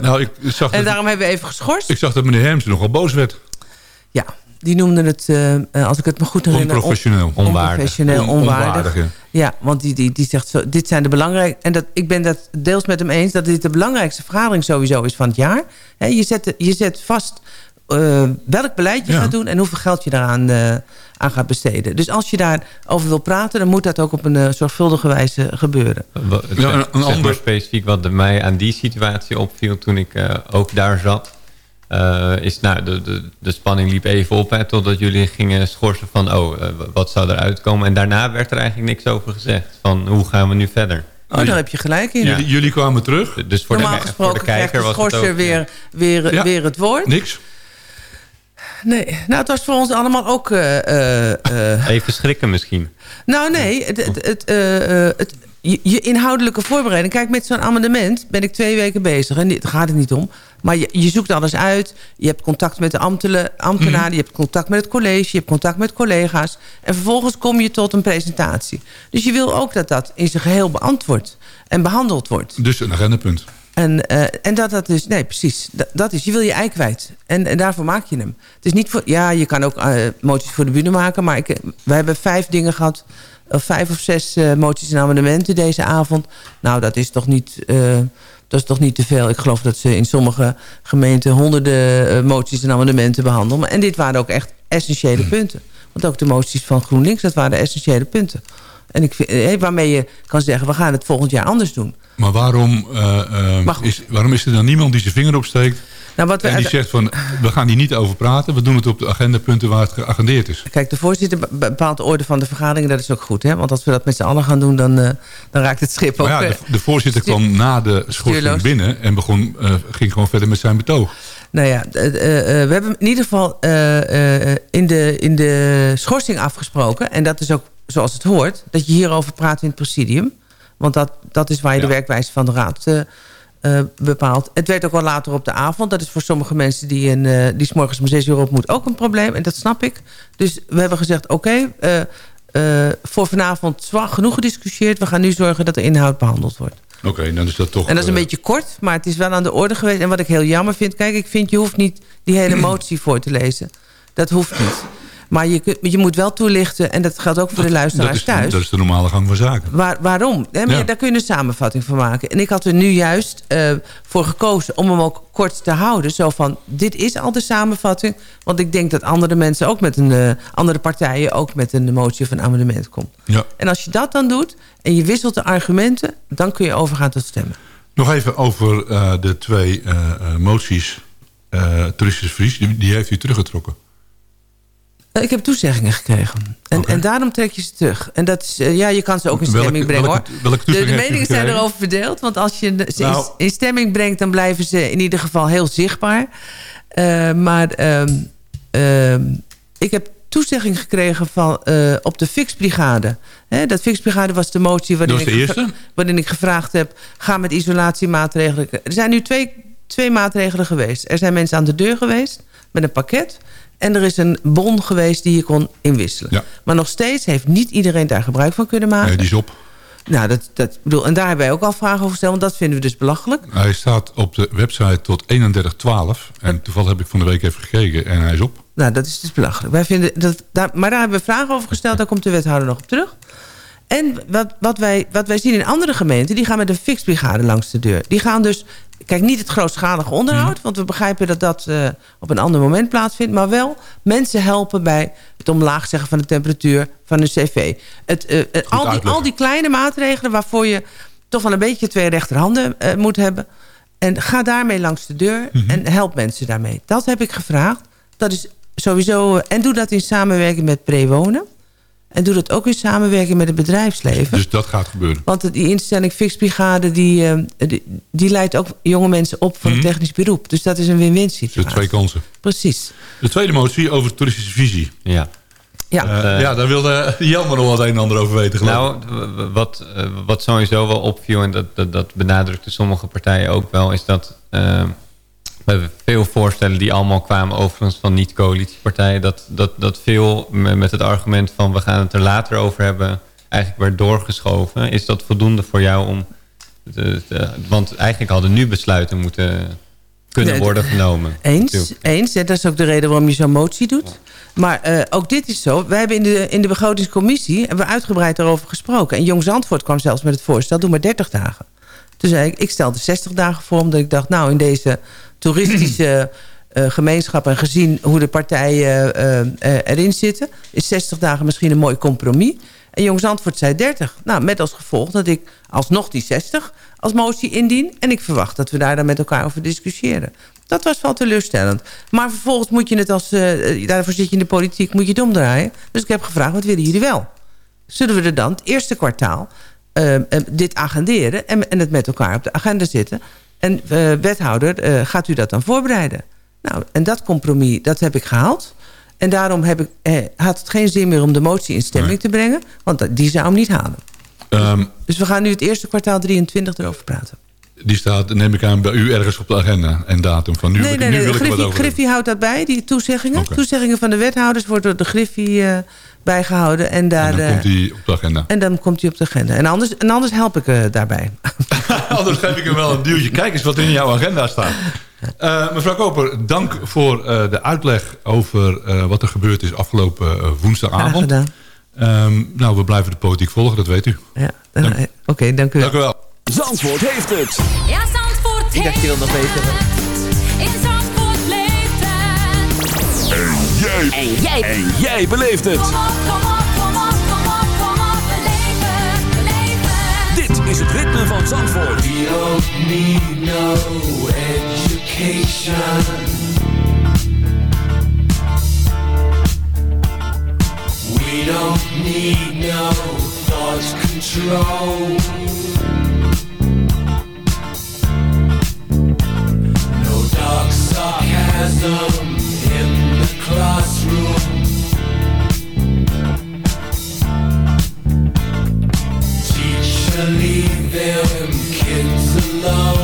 [SPEAKER 7] Nou, ik zag
[SPEAKER 12] En
[SPEAKER 7] dat,
[SPEAKER 12] daarom hebben we even geschorst.
[SPEAKER 7] ik zag dat meneer Hermsen nogal boos werd.
[SPEAKER 12] Ja, die noemden het, eh, eh, als ik het me goed herinner... on-
[SPEAKER 7] Onprofessioneel.
[SPEAKER 12] Onprofessioneel,
[SPEAKER 7] On-
[SPEAKER 12] onwaardig.
[SPEAKER 7] onwaardig, ja.
[SPEAKER 12] Ja, want die, die, die zegt, zo, dit zijn de belangrijke... En dat, ik ben dat deels met hem eens... dat dit de belangrijkste vergadering sowieso is van het jaar. Hè, je, zet, je zet vast eh, welk beleid je
[SPEAKER 7] Ja.
[SPEAKER 12] gaat doen... en hoeveel geld je daaraan eh, aan gaat besteden. Dus als je daarover wil praten... dan moet dat ook op een zorgvuldige wijze gebeuren.
[SPEAKER 7] Ja, een- een
[SPEAKER 8] zeg maar
[SPEAKER 7] ander-
[SPEAKER 8] specifiek wat mij aan die situatie opviel toen ik eh, ook daar zat. Eh, is nou, de, de, de spanning liep even op hè, totdat jullie gingen schorsen van oh, eh, wat zou eruit komen. En daarna werd er eigenlijk niks over gezegd. Van hoe gaan we nu verder?
[SPEAKER 12] Oh, daar heb je gelijk in.
[SPEAKER 7] Jullie, jullie kwamen terug.
[SPEAKER 8] Dus voor,
[SPEAKER 12] Normaal
[SPEAKER 8] de, voor
[SPEAKER 12] gesproken
[SPEAKER 8] de kijker
[SPEAKER 12] de
[SPEAKER 8] was het
[SPEAKER 12] schorser
[SPEAKER 8] ook...
[SPEAKER 12] weer, weer,
[SPEAKER 7] Ja.
[SPEAKER 12] weer het woord.
[SPEAKER 7] Niks.
[SPEAKER 12] Nee, nou, het was voor ons allemaal ook... eh, eh, eh,
[SPEAKER 8] Even schrikken misschien.
[SPEAKER 12] Nou nee, het, het, het, eh, eh, het, je, je inhoudelijke voorbereiding... Kijk, met zo'n amendement ben ik twee weken bezig. En daar gaat het niet om. Maar je, je zoekt alles uit. Je hebt contact met de ambtelen- ambtenaren. Je hebt contact met het college. Je hebt contact met collega's. En vervolgens kom je tot een presentatie. Dus je wil ook dat dat in zijn geheel beantwoord en behandeld wordt.
[SPEAKER 7] Dus een agendapunt.
[SPEAKER 12] En, eh, en dat dat dus, nee precies, dat, dat is, je wil je ei kwijt. En, en daarvoor maak je hem. Het is niet voor, ja, je kan ook eh, moties voor de bühne maken. Maar ik, eh, we hebben vijf dingen gehad, of vijf of zes moties en amendementen deze avond. Nou, dat is toch niet, dat is toch niet te veel. Ik geloof dat ze in sommige gemeenten honderden eh, moties en amendementen behandelen. En dit waren ook echt essentiële punten. Want ook de moties van GroenLinks, dat waren essentiële punten. En ik vind, eh, waarmee je kan zeggen, we gaan het volgend jaar anders doen.
[SPEAKER 7] Maar waarom, eh,
[SPEAKER 12] Maar
[SPEAKER 7] is, waarom is er dan niemand die zijn vinger opsteekt...
[SPEAKER 12] Nou, wat we
[SPEAKER 7] en die zegt van, we gaan hier niet over praten... we doen het op de agendapunten waar het geagendeerd is.
[SPEAKER 12] Kijk, de voorzitter be- bepaalt de orde van de vergadering. Dat is ook goed, hè? Want als we dat met z'n allen gaan doen, dan, eh, dan raakt het schip ook...
[SPEAKER 7] Ja,
[SPEAKER 12] eh,
[SPEAKER 7] de, de voorzitter
[SPEAKER 12] stuur-
[SPEAKER 7] kwam na de schorsing binnen... en begon, eh, ging gewoon verder met zijn betoog.
[SPEAKER 12] Nou ja, eh, eh, eh, we hebben in ieder geval eh, eh, in, de, in de schorsing afgesproken... en dat is ook zoals het hoort... dat je hierover praat in het presidium. Want dat, dat is waar je
[SPEAKER 7] Ja.
[SPEAKER 12] de werkwijze van de raad eh, bepaalt. Het werd ook wel later op de avond. Dat is voor sommige mensen die, een, eh, die 's morgens om zes uur op moet ook een probleem. En dat snap ik. Dus we hebben gezegd, oké... eh, voor vanavond genoeg gediscussieerd. We gaan nu zorgen dat de inhoud behandeld wordt.
[SPEAKER 7] Oké, dan is dat toch...
[SPEAKER 12] En dat is een beetje kort, maar het is wel aan de orde geweest. En wat ik heel jammer vind... Kijk, ik vind je hoeft niet die hele motie voor te lezen. Dat hoeft niet. Maar je, kunt, je moet wel toelichten... en dat geldt ook voor de
[SPEAKER 7] dat
[SPEAKER 12] luisteraars
[SPEAKER 7] is,
[SPEAKER 12] thuis...
[SPEAKER 7] dat is de normale gang van zaken.
[SPEAKER 12] Waar, waarom? Hè, maar
[SPEAKER 7] Ja.
[SPEAKER 12] Daar kun je een samenvatting van maken. En ik had er nu juist eh, voor gekozen om hem ook kort te houden. Zo van, dit is al de samenvatting. Want ik denk dat andere mensen ook met een... eh, andere partijen ook met een motie of een amendement komen.
[SPEAKER 7] Ja.
[SPEAKER 12] En als je dat dan doet en je wisselt de argumenten... dan kun je overgaan tot stemmen.
[SPEAKER 7] Nog even over eh, de twee moties. toeristische Vries, die, die heeft u teruggetrokken.
[SPEAKER 12] Eh, Ik heb toezeggingen gekregen. En, en daarom trek je ze terug. En dat is, eh, ja, je kan ze ook in stemming brengen hoor. de, meningen zijn erover verdeeld. Want als je ze
[SPEAKER 7] Nou-
[SPEAKER 12] in, in stemming brengt, dan blijven ze in ieder geval heel zichtbaar. Eh, maar ehm, ehm, ik heb toezegging gekregen van, op de fixbrigade. Hè, dat fixbrigade was de motie waarin,
[SPEAKER 7] de
[SPEAKER 12] ik, waarin ik gevraagd heb... ga met isolatiemaatregelen. Er zijn nu twee, twee maatregelen geweest. Er zijn mensen aan de deur geweest met een pakket... En er is een bon geweest die je kon inwisselen.
[SPEAKER 7] Ja.
[SPEAKER 12] Maar nog steeds heeft niet iedereen daar gebruik van kunnen maken.
[SPEAKER 7] Nee, die is op.
[SPEAKER 12] Nou, dat, dat, bedoel, en daar hebben wij ook al vragen over gesteld. Want dat vinden we dus belachelijk.
[SPEAKER 7] Hij staat op de website tot 31-12. En toevallig heb ik van de week even gekeken en hij is op.
[SPEAKER 12] Nou, dat is dus belachelijk. Wij vinden dat, daar, maar daar hebben we vragen over gesteld. Daar komt de wethouder nog op terug. En wat, wat, wij, wat wij zien in andere gemeenten... die gaan met een fixbrigade langs de deur. Die gaan dus... Kijk, niet het grootschalige onderhoud... want we begrijpen dat dat eh, op een ander moment plaatsvindt... maar wel mensen helpen bij het omlaag zeggen van de temperatuur... van een cv. Het, eh, eh, al, die,
[SPEAKER 7] uitleggen.
[SPEAKER 12] al die kleine maatregelen... waarvoor je toch wel een beetje twee rechterhanden moet hebben... en ga daarmee langs de deur en help mensen daarmee. Dat heb ik gevraagd. Dat is sowieso... en doe dat in samenwerking met Prewonen... En doe dat ook in samenwerking met het bedrijfsleven.
[SPEAKER 7] Dus dat gaat gebeuren.
[SPEAKER 12] Want die instelling Fixbrigade... Die, eh, die, die leidt ook jonge mensen op voor
[SPEAKER 7] Mhm.
[SPEAKER 12] een technisch beroep. Dus dat is een win-win
[SPEAKER 7] Dus
[SPEAKER 12] situatie.
[SPEAKER 7] twee kansen.
[SPEAKER 12] Precies.
[SPEAKER 7] De tweede motie over de toeristische visie.
[SPEAKER 8] Ja.
[SPEAKER 12] Ja.
[SPEAKER 7] Eh, ja, daar wilde Jelmer nog wat een en ander over weten. geloof
[SPEAKER 8] Nou,
[SPEAKER 7] ik.
[SPEAKER 8] wat, eh, wat sowieso wel opviel... en dat, dat, dat benadrukte sommige partijen ook wel... is dat eh, we hebben veel voorstellen die allemaal kwamen overigens van niet-coalitiepartijen. Dat, dat, dat veel met het argument van we gaan het er later over hebben... eigenlijk werd doorgeschoven. Is dat voldoende voor jou om... want eigenlijk hadden nu besluiten moeten kunnen worden genomen.
[SPEAKER 12] Eens, eens. Dat is ook de reden waarom je zo'n motie doet. Maar uh, ook dit is zo. We hebben in de, in de begrotingscommissie hebben we uitgebreid daarover gesproken. En Jong Zandvoort kwam zelfs met het voorstel, doe maar 30 dagen. Toen zei ik, ik stelde 60 dagen voor, omdat ik dacht, nou in deze toeristische uh, gemeenschap... en gezien hoe de partijen uh, erin zitten... is 60 dagen misschien een mooi compromis. En Jong Zandvoort zei 30. Nou, met als gevolg dat ik alsnog die 60 als motie indien. En ik verwacht dat we daar dan met elkaar over discussiëren. Dat was wel teleurstellend. Maar vervolgens moet je het als... Uh, daarvoor zit je in de politiek, moet je het omdraaien. Dus ik heb gevraagd, wat willen jullie wel? Zullen we er dan het eerste kwartaal uh, dit agenderen... En, en het met elkaar op de agenda zitten... En uh, wethouder, uh, gaat u dat dan voorbereiden? Nou, en dat compromis, dat heb ik gehaald. En daarom heb ik, eh, had het geen zin meer om de motie in stemming nee. te brengen. Want die zou hem niet halen. Um, dus we gaan nu het eerste kwartaal 23 erover praten.
[SPEAKER 7] Die staat, neem ik aan, bij u ergens op de agenda en datum van nu.
[SPEAKER 12] Nee, nee,
[SPEAKER 7] nu
[SPEAKER 12] nee.
[SPEAKER 7] Wil
[SPEAKER 12] Griffie,
[SPEAKER 7] ik wat over
[SPEAKER 12] Griffie houdt dat bij, die toezeggingen. Okay. Toezeggingen van de wethouders wordt door de Griffie uh, bijgehouden. En, daar,
[SPEAKER 7] en dan komt hij op de agenda.
[SPEAKER 12] En dan komt hij op de agenda. En anders, en anders help ik uh, daarbij.
[SPEAKER 7] anders geef ik hem wel een duwtje. Kijk eens wat in jouw agenda staat. Mevrouw Koper, dank voor de uitleg over wat er gebeurd is afgelopen woensdagavond. Um, nou, we blijven de politiek volgen, dat weet u.
[SPEAKER 12] Ja, oké, okay, dank u wel.
[SPEAKER 7] Dank u wel.
[SPEAKER 4] Zandvoort heeft het.
[SPEAKER 13] Ja, Zandvoort
[SPEAKER 12] Ik dacht je wil nog weten.
[SPEAKER 13] In Zandvoort leeft het.
[SPEAKER 4] En jij.
[SPEAKER 13] En jij.
[SPEAKER 4] En jij beleeft het.
[SPEAKER 13] Kom op, kom op, kom op, kom op, kom op. Beleef het, beleef het.
[SPEAKER 4] Dit is het ritme van Zandvoort.
[SPEAKER 6] We don't need no education. We don't need no thought control. Dark sarcasm in the classroom. Teacher, leave them kids alone.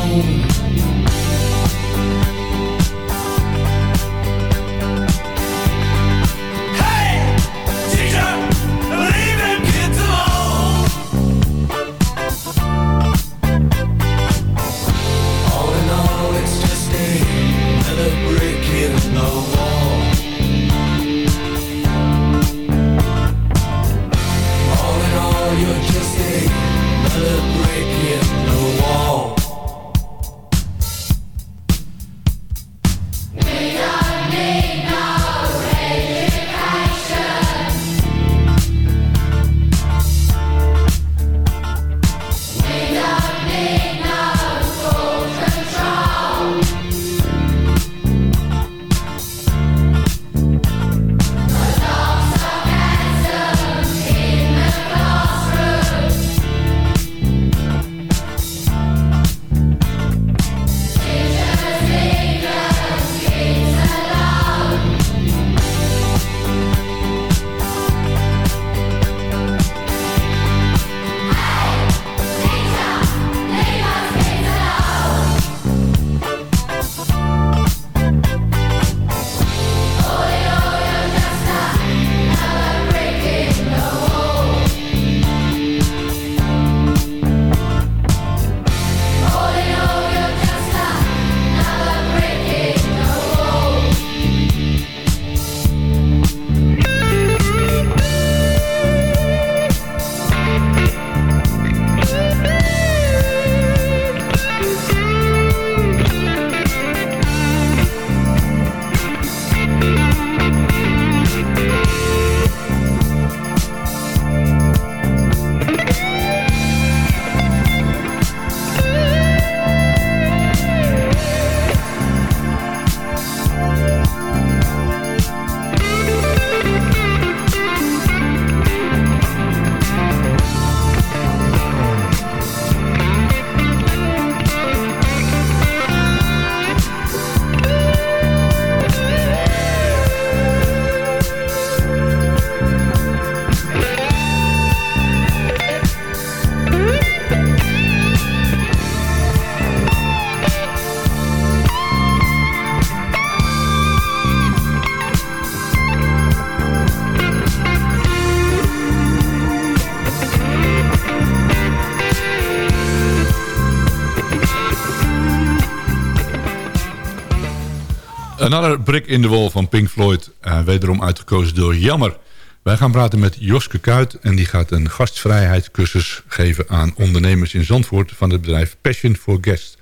[SPEAKER 6] Another Brick in the Wall
[SPEAKER 7] van Pink Floyd. eh, wederom uitgekozen door Jammer. Wij gaan praten met Joske Kuit. En die gaat een gastvrijheidscursus geven aan ondernemers in Zandvoort... van het bedrijf Passion for Guests.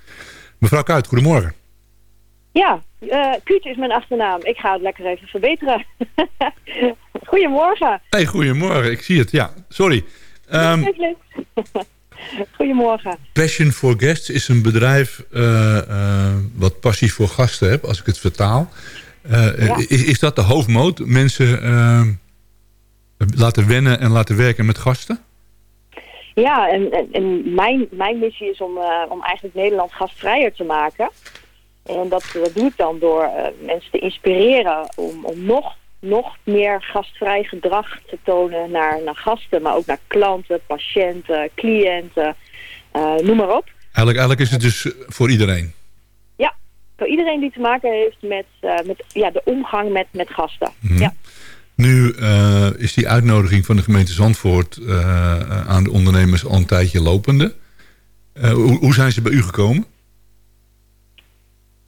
[SPEAKER 7] Mevrouw Kuit, goedemorgen.
[SPEAKER 14] Ja, eh Kuut is mijn achternaam. Ik ga het lekker even verbeteren. Goedemorgen.
[SPEAKER 7] Hey, goedemorgen. Ik zie het, ja. Sorry. Ehm,
[SPEAKER 14] Goedemorgen.
[SPEAKER 7] Passion for Guests is een bedrijf eh, eh, wat passie voor gasten heeft, als ik het vertaal. Eh,
[SPEAKER 14] Ja.
[SPEAKER 7] is, is dat de hoofdmoot? Mensen laten wennen en laten werken met gasten?
[SPEAKER 14] Ja, en, en, en mijn, mijn missie is om, om eigenlijk Nederland gastvrijer te maken. En dat, dat doe ik dan door mensen te inspireren om, om nog, nog meer gastvrij gedrag te tonen naar, naar gasten. Maar ook naar klanten, patiënten, cliënten, eh, noem maar op.
[SPEAKER 7] Eigenlijk, eigenlijk is het dus voor iedereen.
[SPEAKER 14] Ja, voor iedereen die te maken heeft met, eh, met ja, de omgang met, met gasten.
[SPEAKER 7] Mhm.
[SPEAKER 14] Ja.
[SPEAKER 7] Nu eh, is die uitnodiging van de gemeente Zandvoort aan de ondernemers al een tijdje lopende. Hoe, hoe zijn ze bij u gekomen?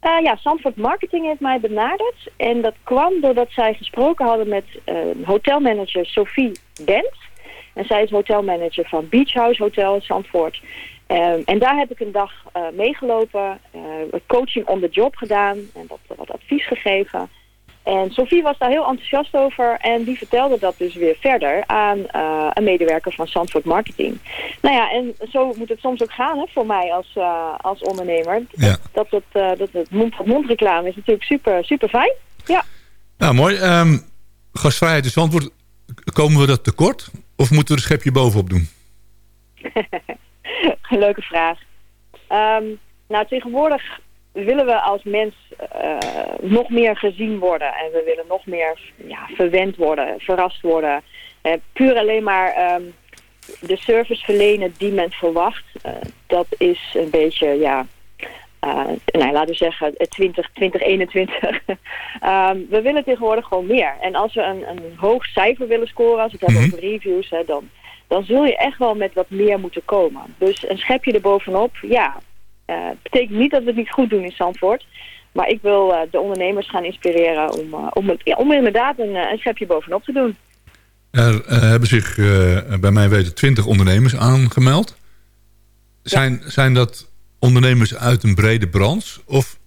[SPEAKER 14] Eh, ja, Zandvoort Marketing heeft mij benaderd. En dat kwam doordat zij gesproken hadden met eh, hotelmanager Sophie Dent. En zij is hotelmanager van Beach House Hotel in Zandvoort. Ehm, en daar heb ik een dag eh, meegelopen, coaching on the job gedaan en wat, wat advies gegeven. En Sophie was daar heel enthousiast over en die vertelde dat dus weer verder aan eh, een medewerker van Zandvoort Marketing. Nou ja, en zo moet het soms ook gaan hè, voor mij als, eh, als ondernemer.
[SPEAKER 7] Ja.
[SPEAKER 14] Dat het, eh, dat het reclame is natuurlijk super, super fijn. Ja.
[SPEAKER 7] Nou, mooi. Ehm, gastvrijheid in Zandvoort, komen we dat tekort? Of moeten we er een schepje bovenop doen?
[SPEAKER 14] Leuke vraag. Ehm, nou, tegenwoordig willen we als mens eh, nog meer gezien worden. En we willen nog meer ja, verwend worden, verrast worden. Eh, puur alleen maar ehm, de service verlenen die men verwacht. eh, dat is een beetje, ja... nou, laten we zeggen, eh, 20, 2021. Ehm, we willen tegenwoordig gewoon meer. En als we een, een hoog cijfer willen scoren, als ik het heb over reviews, hè, dan, dan zul je echt wel met wat meer moeten komen. Dus een schepje erbovenop, ja, betekent niet dat we het niet goed doen in Zandvoort. Maar ik wil eh, de ondernemers gaan inspireren om, eh, om, het, ja, om er inderdaad een, eh, een schepje bovenop te doen.
[SPEAKER 7] Er eh, hebben zich eh, bij mij weten 20 ondernemers aangemeld. Zijn, zijn dat ondernemers uit een brede branche? Of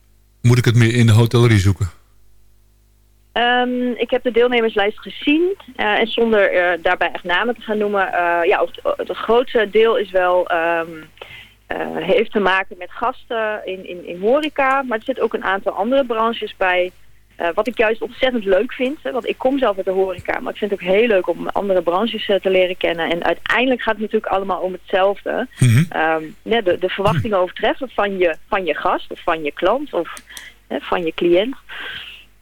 [SPEAKER 7] moet ik het meer in de hotellerie zoeken?
[SPEAKER 14] Ehm, ik heb de deelnemerslijst gezien. eh, en zonder eh, daarbij echt namen te gaan noemen. eh, ja, het, het grootste deel is wel... ehm, eh, heeft te maken met gasten in, in, in horeca. Maar er zitten ook een aantal andere branches bij. eh, wat ik juist ontzettend leuk vind. Hè, want ik kom zelf uit de horeca. Maar ik vind het ook heel leuk om andere branches eh, te leren kennen. En uiteindelijk gaat het natuurlijk allemaal om hetzelfde. Ehm, ja, de, de verwachtingen overtreffen van je, van je gast of van je klant of hè, van je cliënt.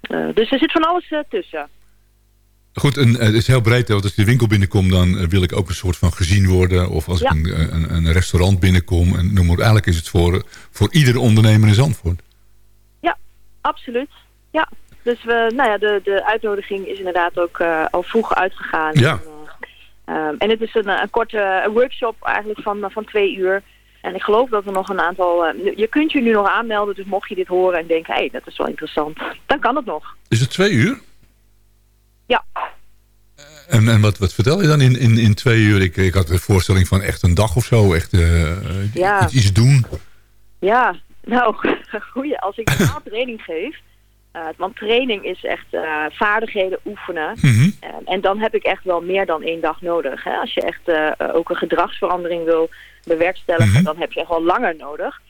[SPEAKER 14] Eh, dus er zit van alles eh, tussen.
[SPEAKER 7] Goed, en, eh, het is heel breed. Want als ik de winkel binnenkom, dan eh, wil ik ook een soort van gezien worden. Of als
[SPEAKER 14] Ja.
[SPEAKER 7] ik een, een, een restaurant binnenkom. En noem maar, eigenlijk is het voor, voor iedere ondernemer in Zandvoort.
[SPEAKER 14] Ja, absoluut. Ja, dus we, nou ja, de, de uitnodiging is inderdaad ook eh, al vroeg uitgegaan.
[SPEAKER 7] Ja.
[SPEAKER 14] En, eh, ehm, en het is een, een korte workshop eigenlijk van, van twee uur. En ik geloof dat er nog een aantal... eh, je kunt je nu nog aanmelden, dus mocht je dit horen en denken... hé, hey, dat is wel interessant, dan kan het nog.
[SPEAKER 7] Is het twee uur?
[SPEAKER 14] Ja.
[SPEAKER 7] En, en wat, wat vertel je dan in, in, in twee uur? Ik, ik had de voorstelling van echt een dag of zo. Echt eh,
[SPEAKER 14] Ja.
[SPEAKER 7] iets, iets doen.
[SPEAKER 14] Ja, nou, goeie. Als ik normaal training geef... eh, want training is echt eh, vaardigheden oefenen.
[SPEAKER 7] Mhm.
[SPEAKER 14] Eh, en dan heb ik echt wel meer dan één dag nodig. Hè? Als je echt eh, eh, ook een gedragsverandering wil bewerkstelligen, dan heb je echt wel langer nodig.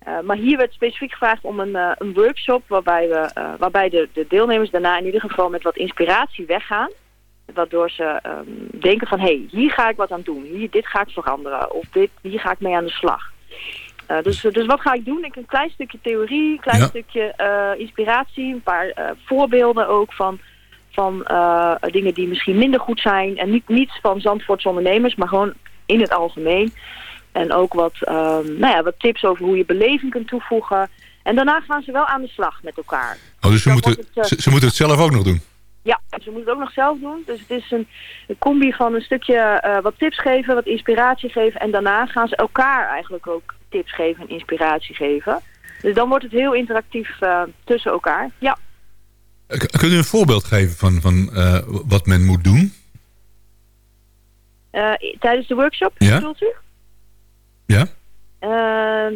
[SPEAKER 14] Eh, maar hier werd specifiek gevraagd om een, eh, een workshop waarbij, we, eh, waarbij de, de deelnemers daarna in ieder geval met wat inspiratie weggaan. Waardoor ze ehm, denken van, hé, hey, hier ga ik wat aan doen. Hier, dit ga ik veranderen. Of dit, hier ga ik mee aan de slag. Dus, dus wat ga ik doen? Ik een klein stukje theorie, een klein
[SPEAKER 15] Ja.
[SPEAKER 14] stukje inspiratie, een paar voorbeelden ook van, van dingen die misschien minder goed zijn. En niet, niet van Zandvoortse ondernemers, maar gewoon in het algemeen. En ook wat, ehm, nou ja, wat tips over hoe je beleving kunt toevoegen. En daarna gaan ze wel aan de slag met elkaar.
[SPEAKER 7] Oh, dus ze
[SPEAKER 14] Dan
[SPEAKER 7] moeten,
[SPEAKER 14] het, eh,
[SPEAKER 7] ze, ze moeten het zelf ook nog doen.
[SPEAKER 14] Ja, ze moeten het ook nog zelf doen. Dus het is een, een combi van een stukje eh, wat tips geven, wat inspiratie geven. En daarna gaan ze elkaar eigenlijk ook tips geven en inspiratie geven. Dus dan wordt het heel interactief eh, tussen elkaar. Ja.
[SPEAKER 7] Kunt u een voorbeeld geven van, van wat men moet doen?
[SPEAKER 14] Tijdens de workshop,
[SPEAKER 7] Ja.
[SPEAKER 14] u?
[SPEAKER 7] Ja?
[SPEAKER 14] Ehm,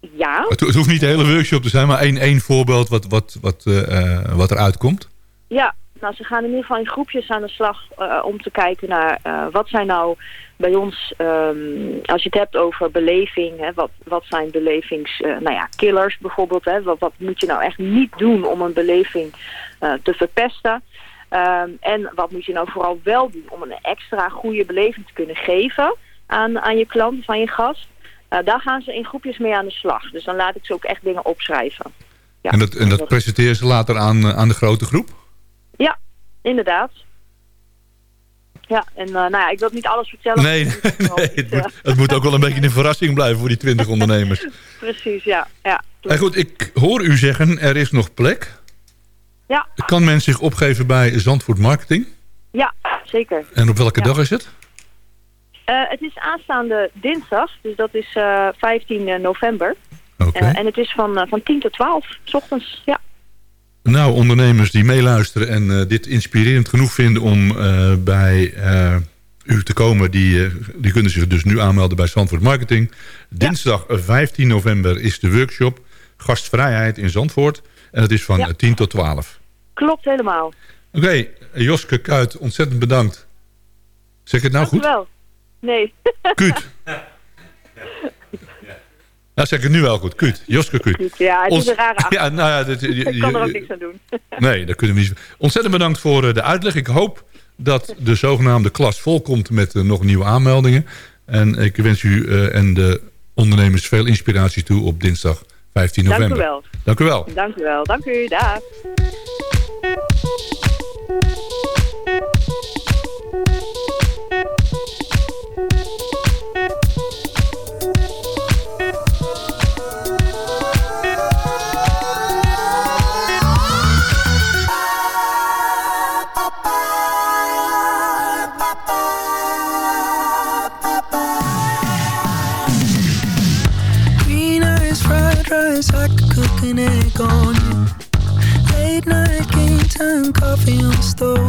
[SPEAKER 14] ja.
[SPEAKER 7] Het, het hoeft niet de hele workshop te zijn, maar één, één voorbeeld wat, wat, wat, eh, eh, wat eruit komt.
[SPEAKER 14] Ja, nou ze gaan in ieder geval in groepjes aan de slag eh, om te kijken naar wat zijn nou bij ons, ehm, als je het hebt over beleving, hè, wat, wat zijn belevings, nou ja, killers bijvoorbeeld, hè, wat, wat moet je nou echt niet doen om een beleving te verpesten. Ehm, en wat moet je nou vooral wel doen om een extra goede beleving te kunnen geven aan, aan je klant of aan je gast. Nou, daar gaan ze in groepjes mee aan de slag. Dus dan laat ik ze ook echt dingen opschrijven. Ja,
[SPEAKER 7] en dat, en dat presenteren ze later aan, eh, aan de grote groep?
[SPEAKER 14] Ja, inderdaad. Ja, en eh, nou ja, ik wil niet alles vertellen.
[SPEAKER 7] Nee, nee, het, moet, het moet ook wel een beetje een verrassing blijven voor die 20 ondernemers.
[SPEAKER 14] Precies, ja. ja.
[SPEAKER 7] En goed, ik hoor u zeggen, er is nog plek.
[SPEAKER 14] Ja.
[SPEAKER 7] Kan men zich opgeven bij Zandvoort Marketing?
[SPEAKER 14] Ja, zeker.
[SPEAKER 7] En op welke
[SPEAKER 14] Ja.
[SPEAKER 7] dag is het?
[SPEAKER 14] Eh, het is aanstaande dinsdag, dus dat is eh 15 november.
[SPEAKER 7] Oké.
[SPEAKER 14] Eh, en het is van, van 10 tot 12, s ochtends. Ja.
[SPEAKER 7] Nou, ondernemers die meeluisteren en dit inspirerend genoeg vinden om bij u te komen, die, die kunnen zich dus nu aanmelden bij Zandvoort Marketing. Dinsdag eh, 15 november is de workshop Gastvrijheid in Zandvoort. En het is van
[SPEAKER 14] Ja.
[SPEAKER 7] eh, 10 tot 12.
[SPEAKER 14] Klopt helemaal.
[SPEAKER 7] Oké, Joske Kuit, ontzettend bedankt. Zeg het nou goed?
[SPEAKER 14] Dankjewel. Nee.
[SPEAKER 7] Kuut. Nou, zeg ik het nu wel goed. Kuut. Joske Kuut.
[SPEAKER 14] Ja, het is een rare
[SPEAKER 7] Ja, nou ja, dit- je-
[SPEAKER 14] Ik kan er ook niks aan doen.
[SPEAKER 7] Nee, dat kunnen we niet. Ontzettend bedankt voor eh, de uitleg. Ik hoop dat de zogenaamde klas volkomt met eh, nog nieuwe aanmeldingen. En ik wens u eh, en de ondernemers veel inspiratie toe op dinsdag 15
[SPEAKER 14] Dank u
[SPEAKER 7] november.
[SPEAKER 14] wel.
[SPEAKER 7] Dank u wel.
[SPEAKER 14] Dank u wel. Dank u. Dag.
[SPEAKER 6] minute gone. Late night game time, coffee on store.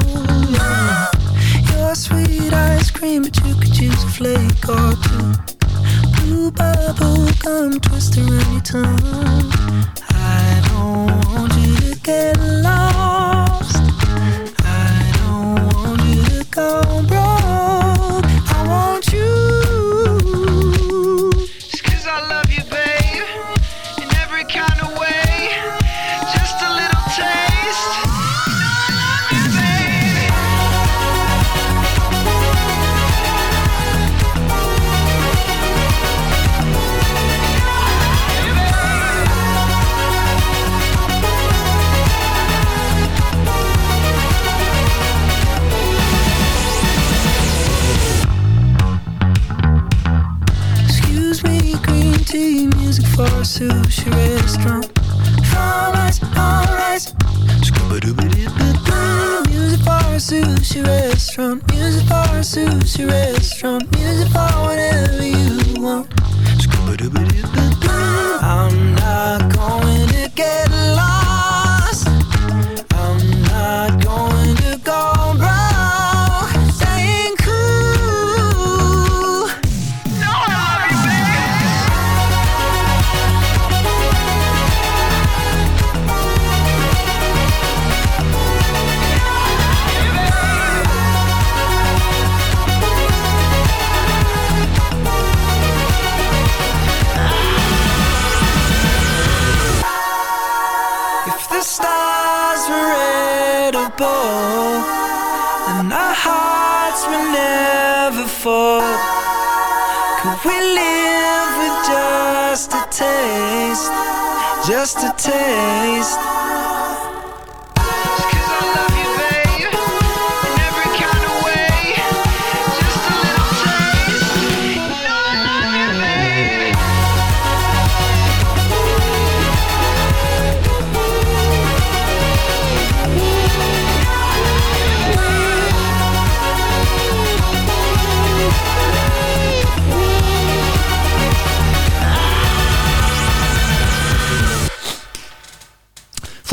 [SPEAKER 6] Edible and our hearts will never fall, could we live with just a taste? Just a taste.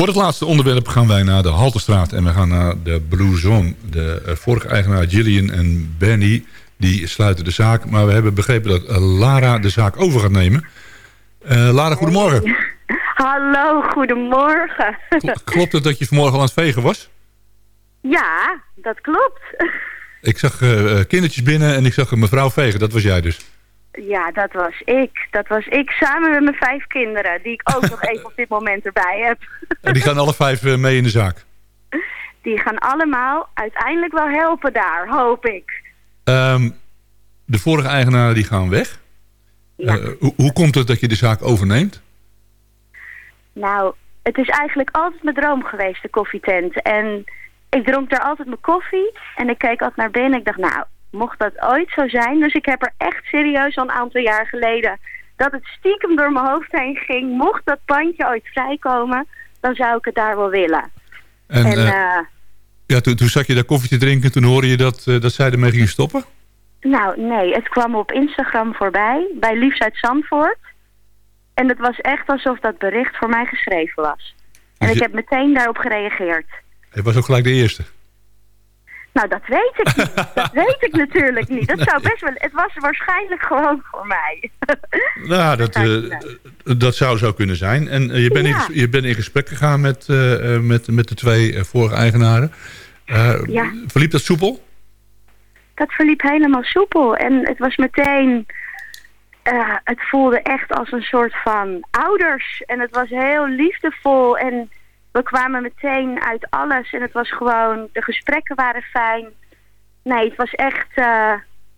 [SPEAKER 7] Voor het laatste onderwerp gaan wij naar de Haltestraat en we gaan naar de Blue Zone. De eh, vorige eigenaar Gillian en Benny, die sluiten de zaak. Maar we hebben begrepen dat eh, Lara de zaak over gaat nemen. Eh, Lara, goedemorgen.
[SPEAKER 15] Hallo, goedemorgen.
[SPEAKER 7] Klopt het dat je vanmorgen al aan het vegen was?
[SPEAKER 15] Ja, dat klopt.
[SPEAKER 7] Ik zag kindertjes binnen en ik zag een mevrouw vegen. Dat was jij dus.
[SPEAKER 15] Ja, dat was ik. Dat was ik samen met mijn vijf kinderen, die ik ook nog even op dit moment erbij heb.
[SPEAKER 7] En die gaan alle vijf eh, mee in de zaak.
[SPEAKER 15] Die gaan allemaal uiteindelijk wel helpen daar, hoop ik.
[SPEAKER 7] Ehm, de vorige eigenaren die gaan weg. Eh, hoe, hoe komt het dat je de zaak overneemt?
[SPEAKER 15] Nou, het is eigenlijk altijd mijn droom geweest, de koffietent. En ik dronk daar altijd mijn koffie en ik keek altijd naar binnen. Ik dacht, nou, mocht dat ooit zo zijn. Dus ik heb er echt serieus al een aantal jaar geleden... dat het stiekem door mijn hoofd heen ging. Mocht dat pandje ooit vrijkomen, dan zou ik het daar wel willen.
[SPEAKER 7] En,
[SPEAKER 15] En,
[SPEAKER 7] eh,
[SPEAKER 15] eh,
[SPEAKER 7] ja, toen, toen zat je daar koffie te drinken. Toen hoorde je dat, eh, dat zij ermee gingen stoppen.
[SPEAKER 15] nou, nee, het kwam op Instagram voorbij, bij Liefs uit Zandvoort. En het was echt alsof dat bericht voor mij geschreven was. En
[SPEAKER 7] Dus
[SPEAKER 15] ik
[SPEAKER 7] je-
[SPEAKER 15] heb meteen daarop gereageerd.
[SPEAKER 7] Het was ook gelijk de eerste.
[SPEAKER 15] Nou, dat weet ik niet. dat weet ik natuurlijk niet. Dat zou best wel... Het was waarschijnlijk gewoon voor mij.
[SPEAKER 7] Nou, dat, eh, dat zou zo kunnen zijn. En eh, je, bent in,
[SPEAKER 15] Ja.
[SPEAKER 7] je bent in gesprek gegaan met, eh, met, met de twee vorige eigenaren.
[SPEAKER 15] Ja.
[SPEAKER 7] Verliep dat soepel?
[SPEAKER 15] dat verliep helemaal soepel. En het was meteen... het voelde echt als een soort van ouders. En het was heel liefdevol. En we kwamen meteen uit alles. En het was gewoon... De gesprekken waren fijn. Nee, het was echt... eh,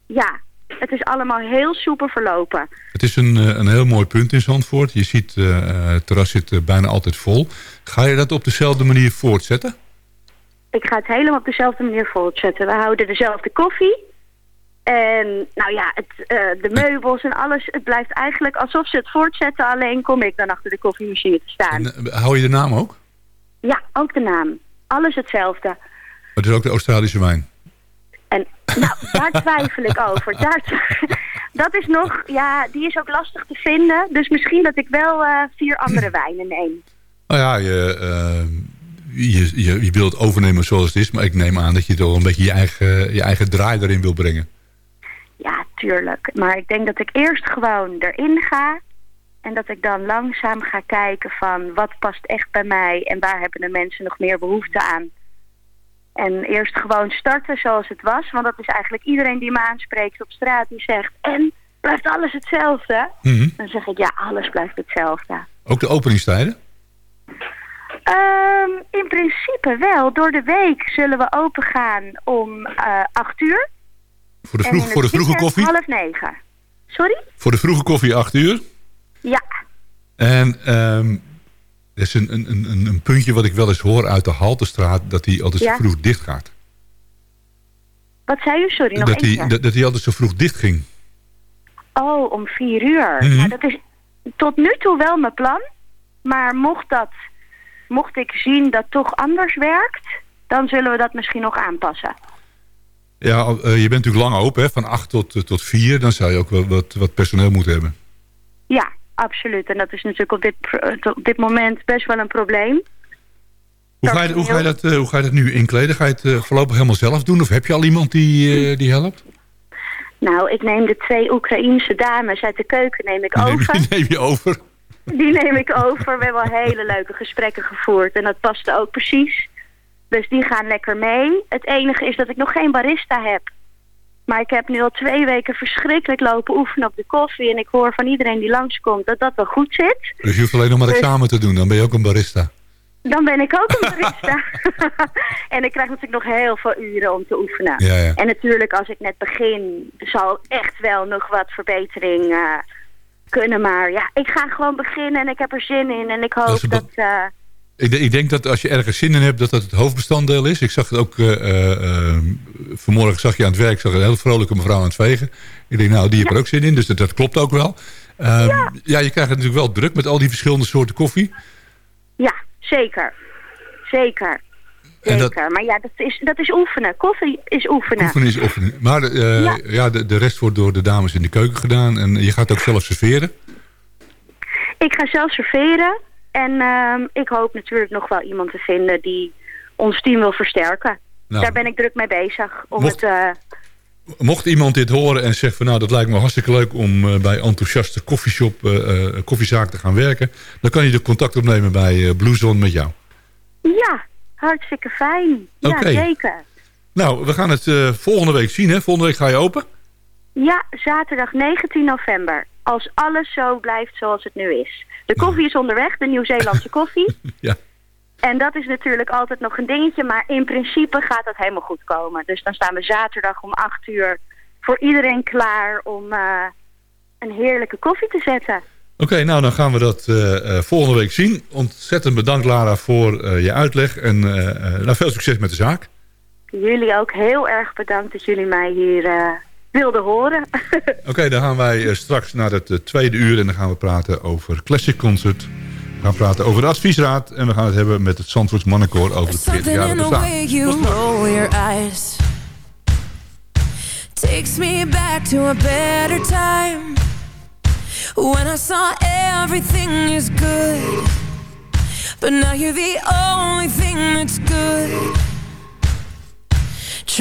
[SPEAKER 15] ja, het is allemaal heel soepel verlopen.
[SPEAKER 7] Het is een, eh, een heel mooi punt in Zandvoort. Je ziet, eh, het terras zit bijna altijd vol. Ga je dat op dezelfde manier voortzetten?
[SPEAKER 15] Ik ga het helemaal op dezelfde manier voortzetten. We houden dezelfde koffie. En nou ja, het, de meubels en alles. Het blijft eigenlijk alsof ze het voortzetten. Alleen kom ik dan achter de koffiemachine te staan.
[SPEAKER 7] Eh, Hou je de naam ook?
[SPEAKER 15] Ja, ook de naam. Alles hetzelfde.
[SPEAKER 7] Het is ook de Australische wijn.
[SPEAKER 15] En nou, daar twijfel ik over. Daar dat is nog, ja, die is ook lastig te vinden. Dus misschien dat ik wel eh, vier andere wijnen neem.
[SPEAKER 7] Nou ja, je, eh, je, je, je wilt het overnemen zoals het is. Maar ik neem aan dat je toch een beetje je eigen, je eigen draai erin wil brengen.
[SPEAKER 15] Ja, tuurlijk. Maar ik denk dat ik eerst gewoon erin ga. En dat ik dan langzaam ga kijken van wat past echt bij mij en waar hebben de mensen nog meer behoefte aan. En eerst gewoon starten zoals het was. Want dat is eigenlijk iedereen die me aanspreekt op straat die zegt... En, blijft alles hetzelfde?
[SPEAKER 7] Mhm.
[SPEAKER 15] Dan zeg ik, ja, alles blijft hetzelfde.
[SPEAKER 7] Ook de openingstijden?
[SPEAKER 15] Ehm, in principe wel. Door de week zullen we open gaan om eh acht uur.
[SPEAKER 7] Voor de, vroeg, voor de vroege koffie?
[SPEAKER 15] half negen. Sorry?
[SPEAKER 7] Voor de vroege koffie 8 uur.
[SPEAKER 15] Ja.
[SPEAKER 7] En ehm er is een, een, een, een puntje wat ik wel eens hoor uit de Haltestraat... dat die altijd
[SPEAKER 15] Ja.
[SPEAKER 7] zo vroeg dicht gaat.
[SPEAKER 15] Wat zei u? Sorry, nog
[SPEAKER 7] Dat die, dat, dat die altijd zo vroeg dicht ging.
[SPEAKER 15] Oh, om vier uur.
[SPEAKER 7] Mhm.
[SPEAKER 15] Nou, dat is tot nu toe wel mijn plan. Maar mocht, dat, mocht ik zien dat toch anders werkt... dan zullen we dat misschien nog aanpassen.
[SPEAKER 7] Ja, eh, je bent natuurlijk lang open, hè? van 8 tot, tot 4. Dan zou je ook wel wat, wat personeel moeten hebben.
[SPEAKER 15] Ja, absoluut. En dat is natuurlijk op dit, op dit moment best wel een probleem.
[SPEAKER 7] Hoe ga, je, hoe, ga je dat, eh, hoe ga je dat nu inkleden? Ga je het eh, voorlopig helemaal zelf doen? Of heb je al iemand die, eh, die helpt?
[SPEAKER 15] Nou, ik neem de twee Oekraïense dames uit de keuken neem ik
[SPEAKER 7] Die neem,
[SPEAKER 15] over.
[SPEAKER 7] die neem je over.
[SPEAKER 15] Die neem ik over. We hebben al hele leuke gesprekken gevoerd. En dat paste ook precies. Dus die gaan lekker mee. Het enige is dat ik nog geen barista heb. Maar ik heb nu al twee weken verschrikkelijk lopen oefenen op de koffie. En ik hoor van iedereen die langskomt dat dat wel goed zit.
[SPEAKER 7] Dus je hoeft alleen nog maar
[SPEAKER 15] Dus-
[SPEAKER 7] examen te doen. Dan ben je ook een barista.
[SPEAKER 15] Dan ben ik ook een barista. en ik krijg natuurlijk nog heel veel uren om te oefenen.
[SPEAKER 7] Ja, ja.
[SPEAKER 15] En natuurlijk als ik net begin zal echt wel nog wat verbetering eh, kunnen. Maar ja, ik ga gewoon beginnen en ik heb er zin in. En ik hoop dat... eh,
[SPEAKER 7] Ik, ik denk dat als je ergens zin in hebt, dat dat het hoofdbestanddeel is. Ik zag het ook, eh, eh, eh, vanmorgen zag je aan het werk, zag een heel vrolijke mevrouw aan het vegen. Ik denk, nou, die heeft er ook zin in, dus dat, dat klopt ook wel. Ehm, ja. je krijgt het natuurlijk wel druk met al die verschillende soorten koffie.
[SPEAKER 15] Ja, zeker. Zeker.
[SPEAKER 7] Dat-
[SPEAKER 15] Zeker. Maar ja, dat is, dat is oefenen. Koffie is oefenen.
[SPEAKER 7] Oefenen is oefenen. Maar
[SPEAKER 15] Ja.
[SPEAKER 7] ja. de, de rest wordt door de dames in de keuken gedaan. En je gaat ook zelf serveren.
[SPEAKER 15] Ik ga zelf serveren. En ehm, ik hoop natuurlijk nog wel iemand te vinden die ons team wil versterken.
[SPEAKER 7] Nou.
[SPEAKER 15] Daar ben ik druk mee bezig. Om
[SPEAKER 7] Mocht-
[SPEAKER 15] het, eh,
[SPEAKER 7] Mocht iemand dit horen en zegt van nou dat lijkt me hartstikke leuk om eh, bij enthousiaste koffieshop, eh, koffiezaak te gaan werken. Dan kan je de contact opnemen bij eh, Blue Zone met jou.
[SPEAKER 15] ja, hartstikke fijn. Ja,
[SPEAKER 7] Oké.
[SPEAKER 15] zeker.
[SPEAKER 7] Nou, we gaan het volgende week zien hè. Volgende week ga je open.
[SPEAKER 15] Ja, zaterdag 19 november. Als alles zo blijft zoals het nu is. De koffie is onderweg, de Nieuw-Zeelandse koffie.
[SPEAKER 7] Ja.
[SPEAKER 15] En dat is natuurlijk altijd nog een dingetje, maar in principe gaat dat helemaal goed komen. Dus dan staan we zaterdag om 8 uur voor iedereen klaar om eh, een heerlijke koffie te zetten.
[SPEAKER 7] Oké, nou dan gaan we dat eh, eh, volgende week zien. Ontzettend bedankt Lara voor je uitleg en nou, veel succes met de zaak.
[SPEAKER 15] Jullie ook heel erg bedankt dat jullie mij hier wilden horen.
[SPEAKER 7] Oké, dan gaan wij eh, straks naar het eh, tweede uur en dan gaan we praten over Classic Concert. We gaan praten over de adviesraad en we gaan het hebben met het Zandvoorts Mannenkoor over het 40
[SPEAKER 13] Something
[SPEAKER 7] jaar bestaan.
[SPEAKER 13] takes me back to a better time when I saw everything is good, but now you're the only thing that's good.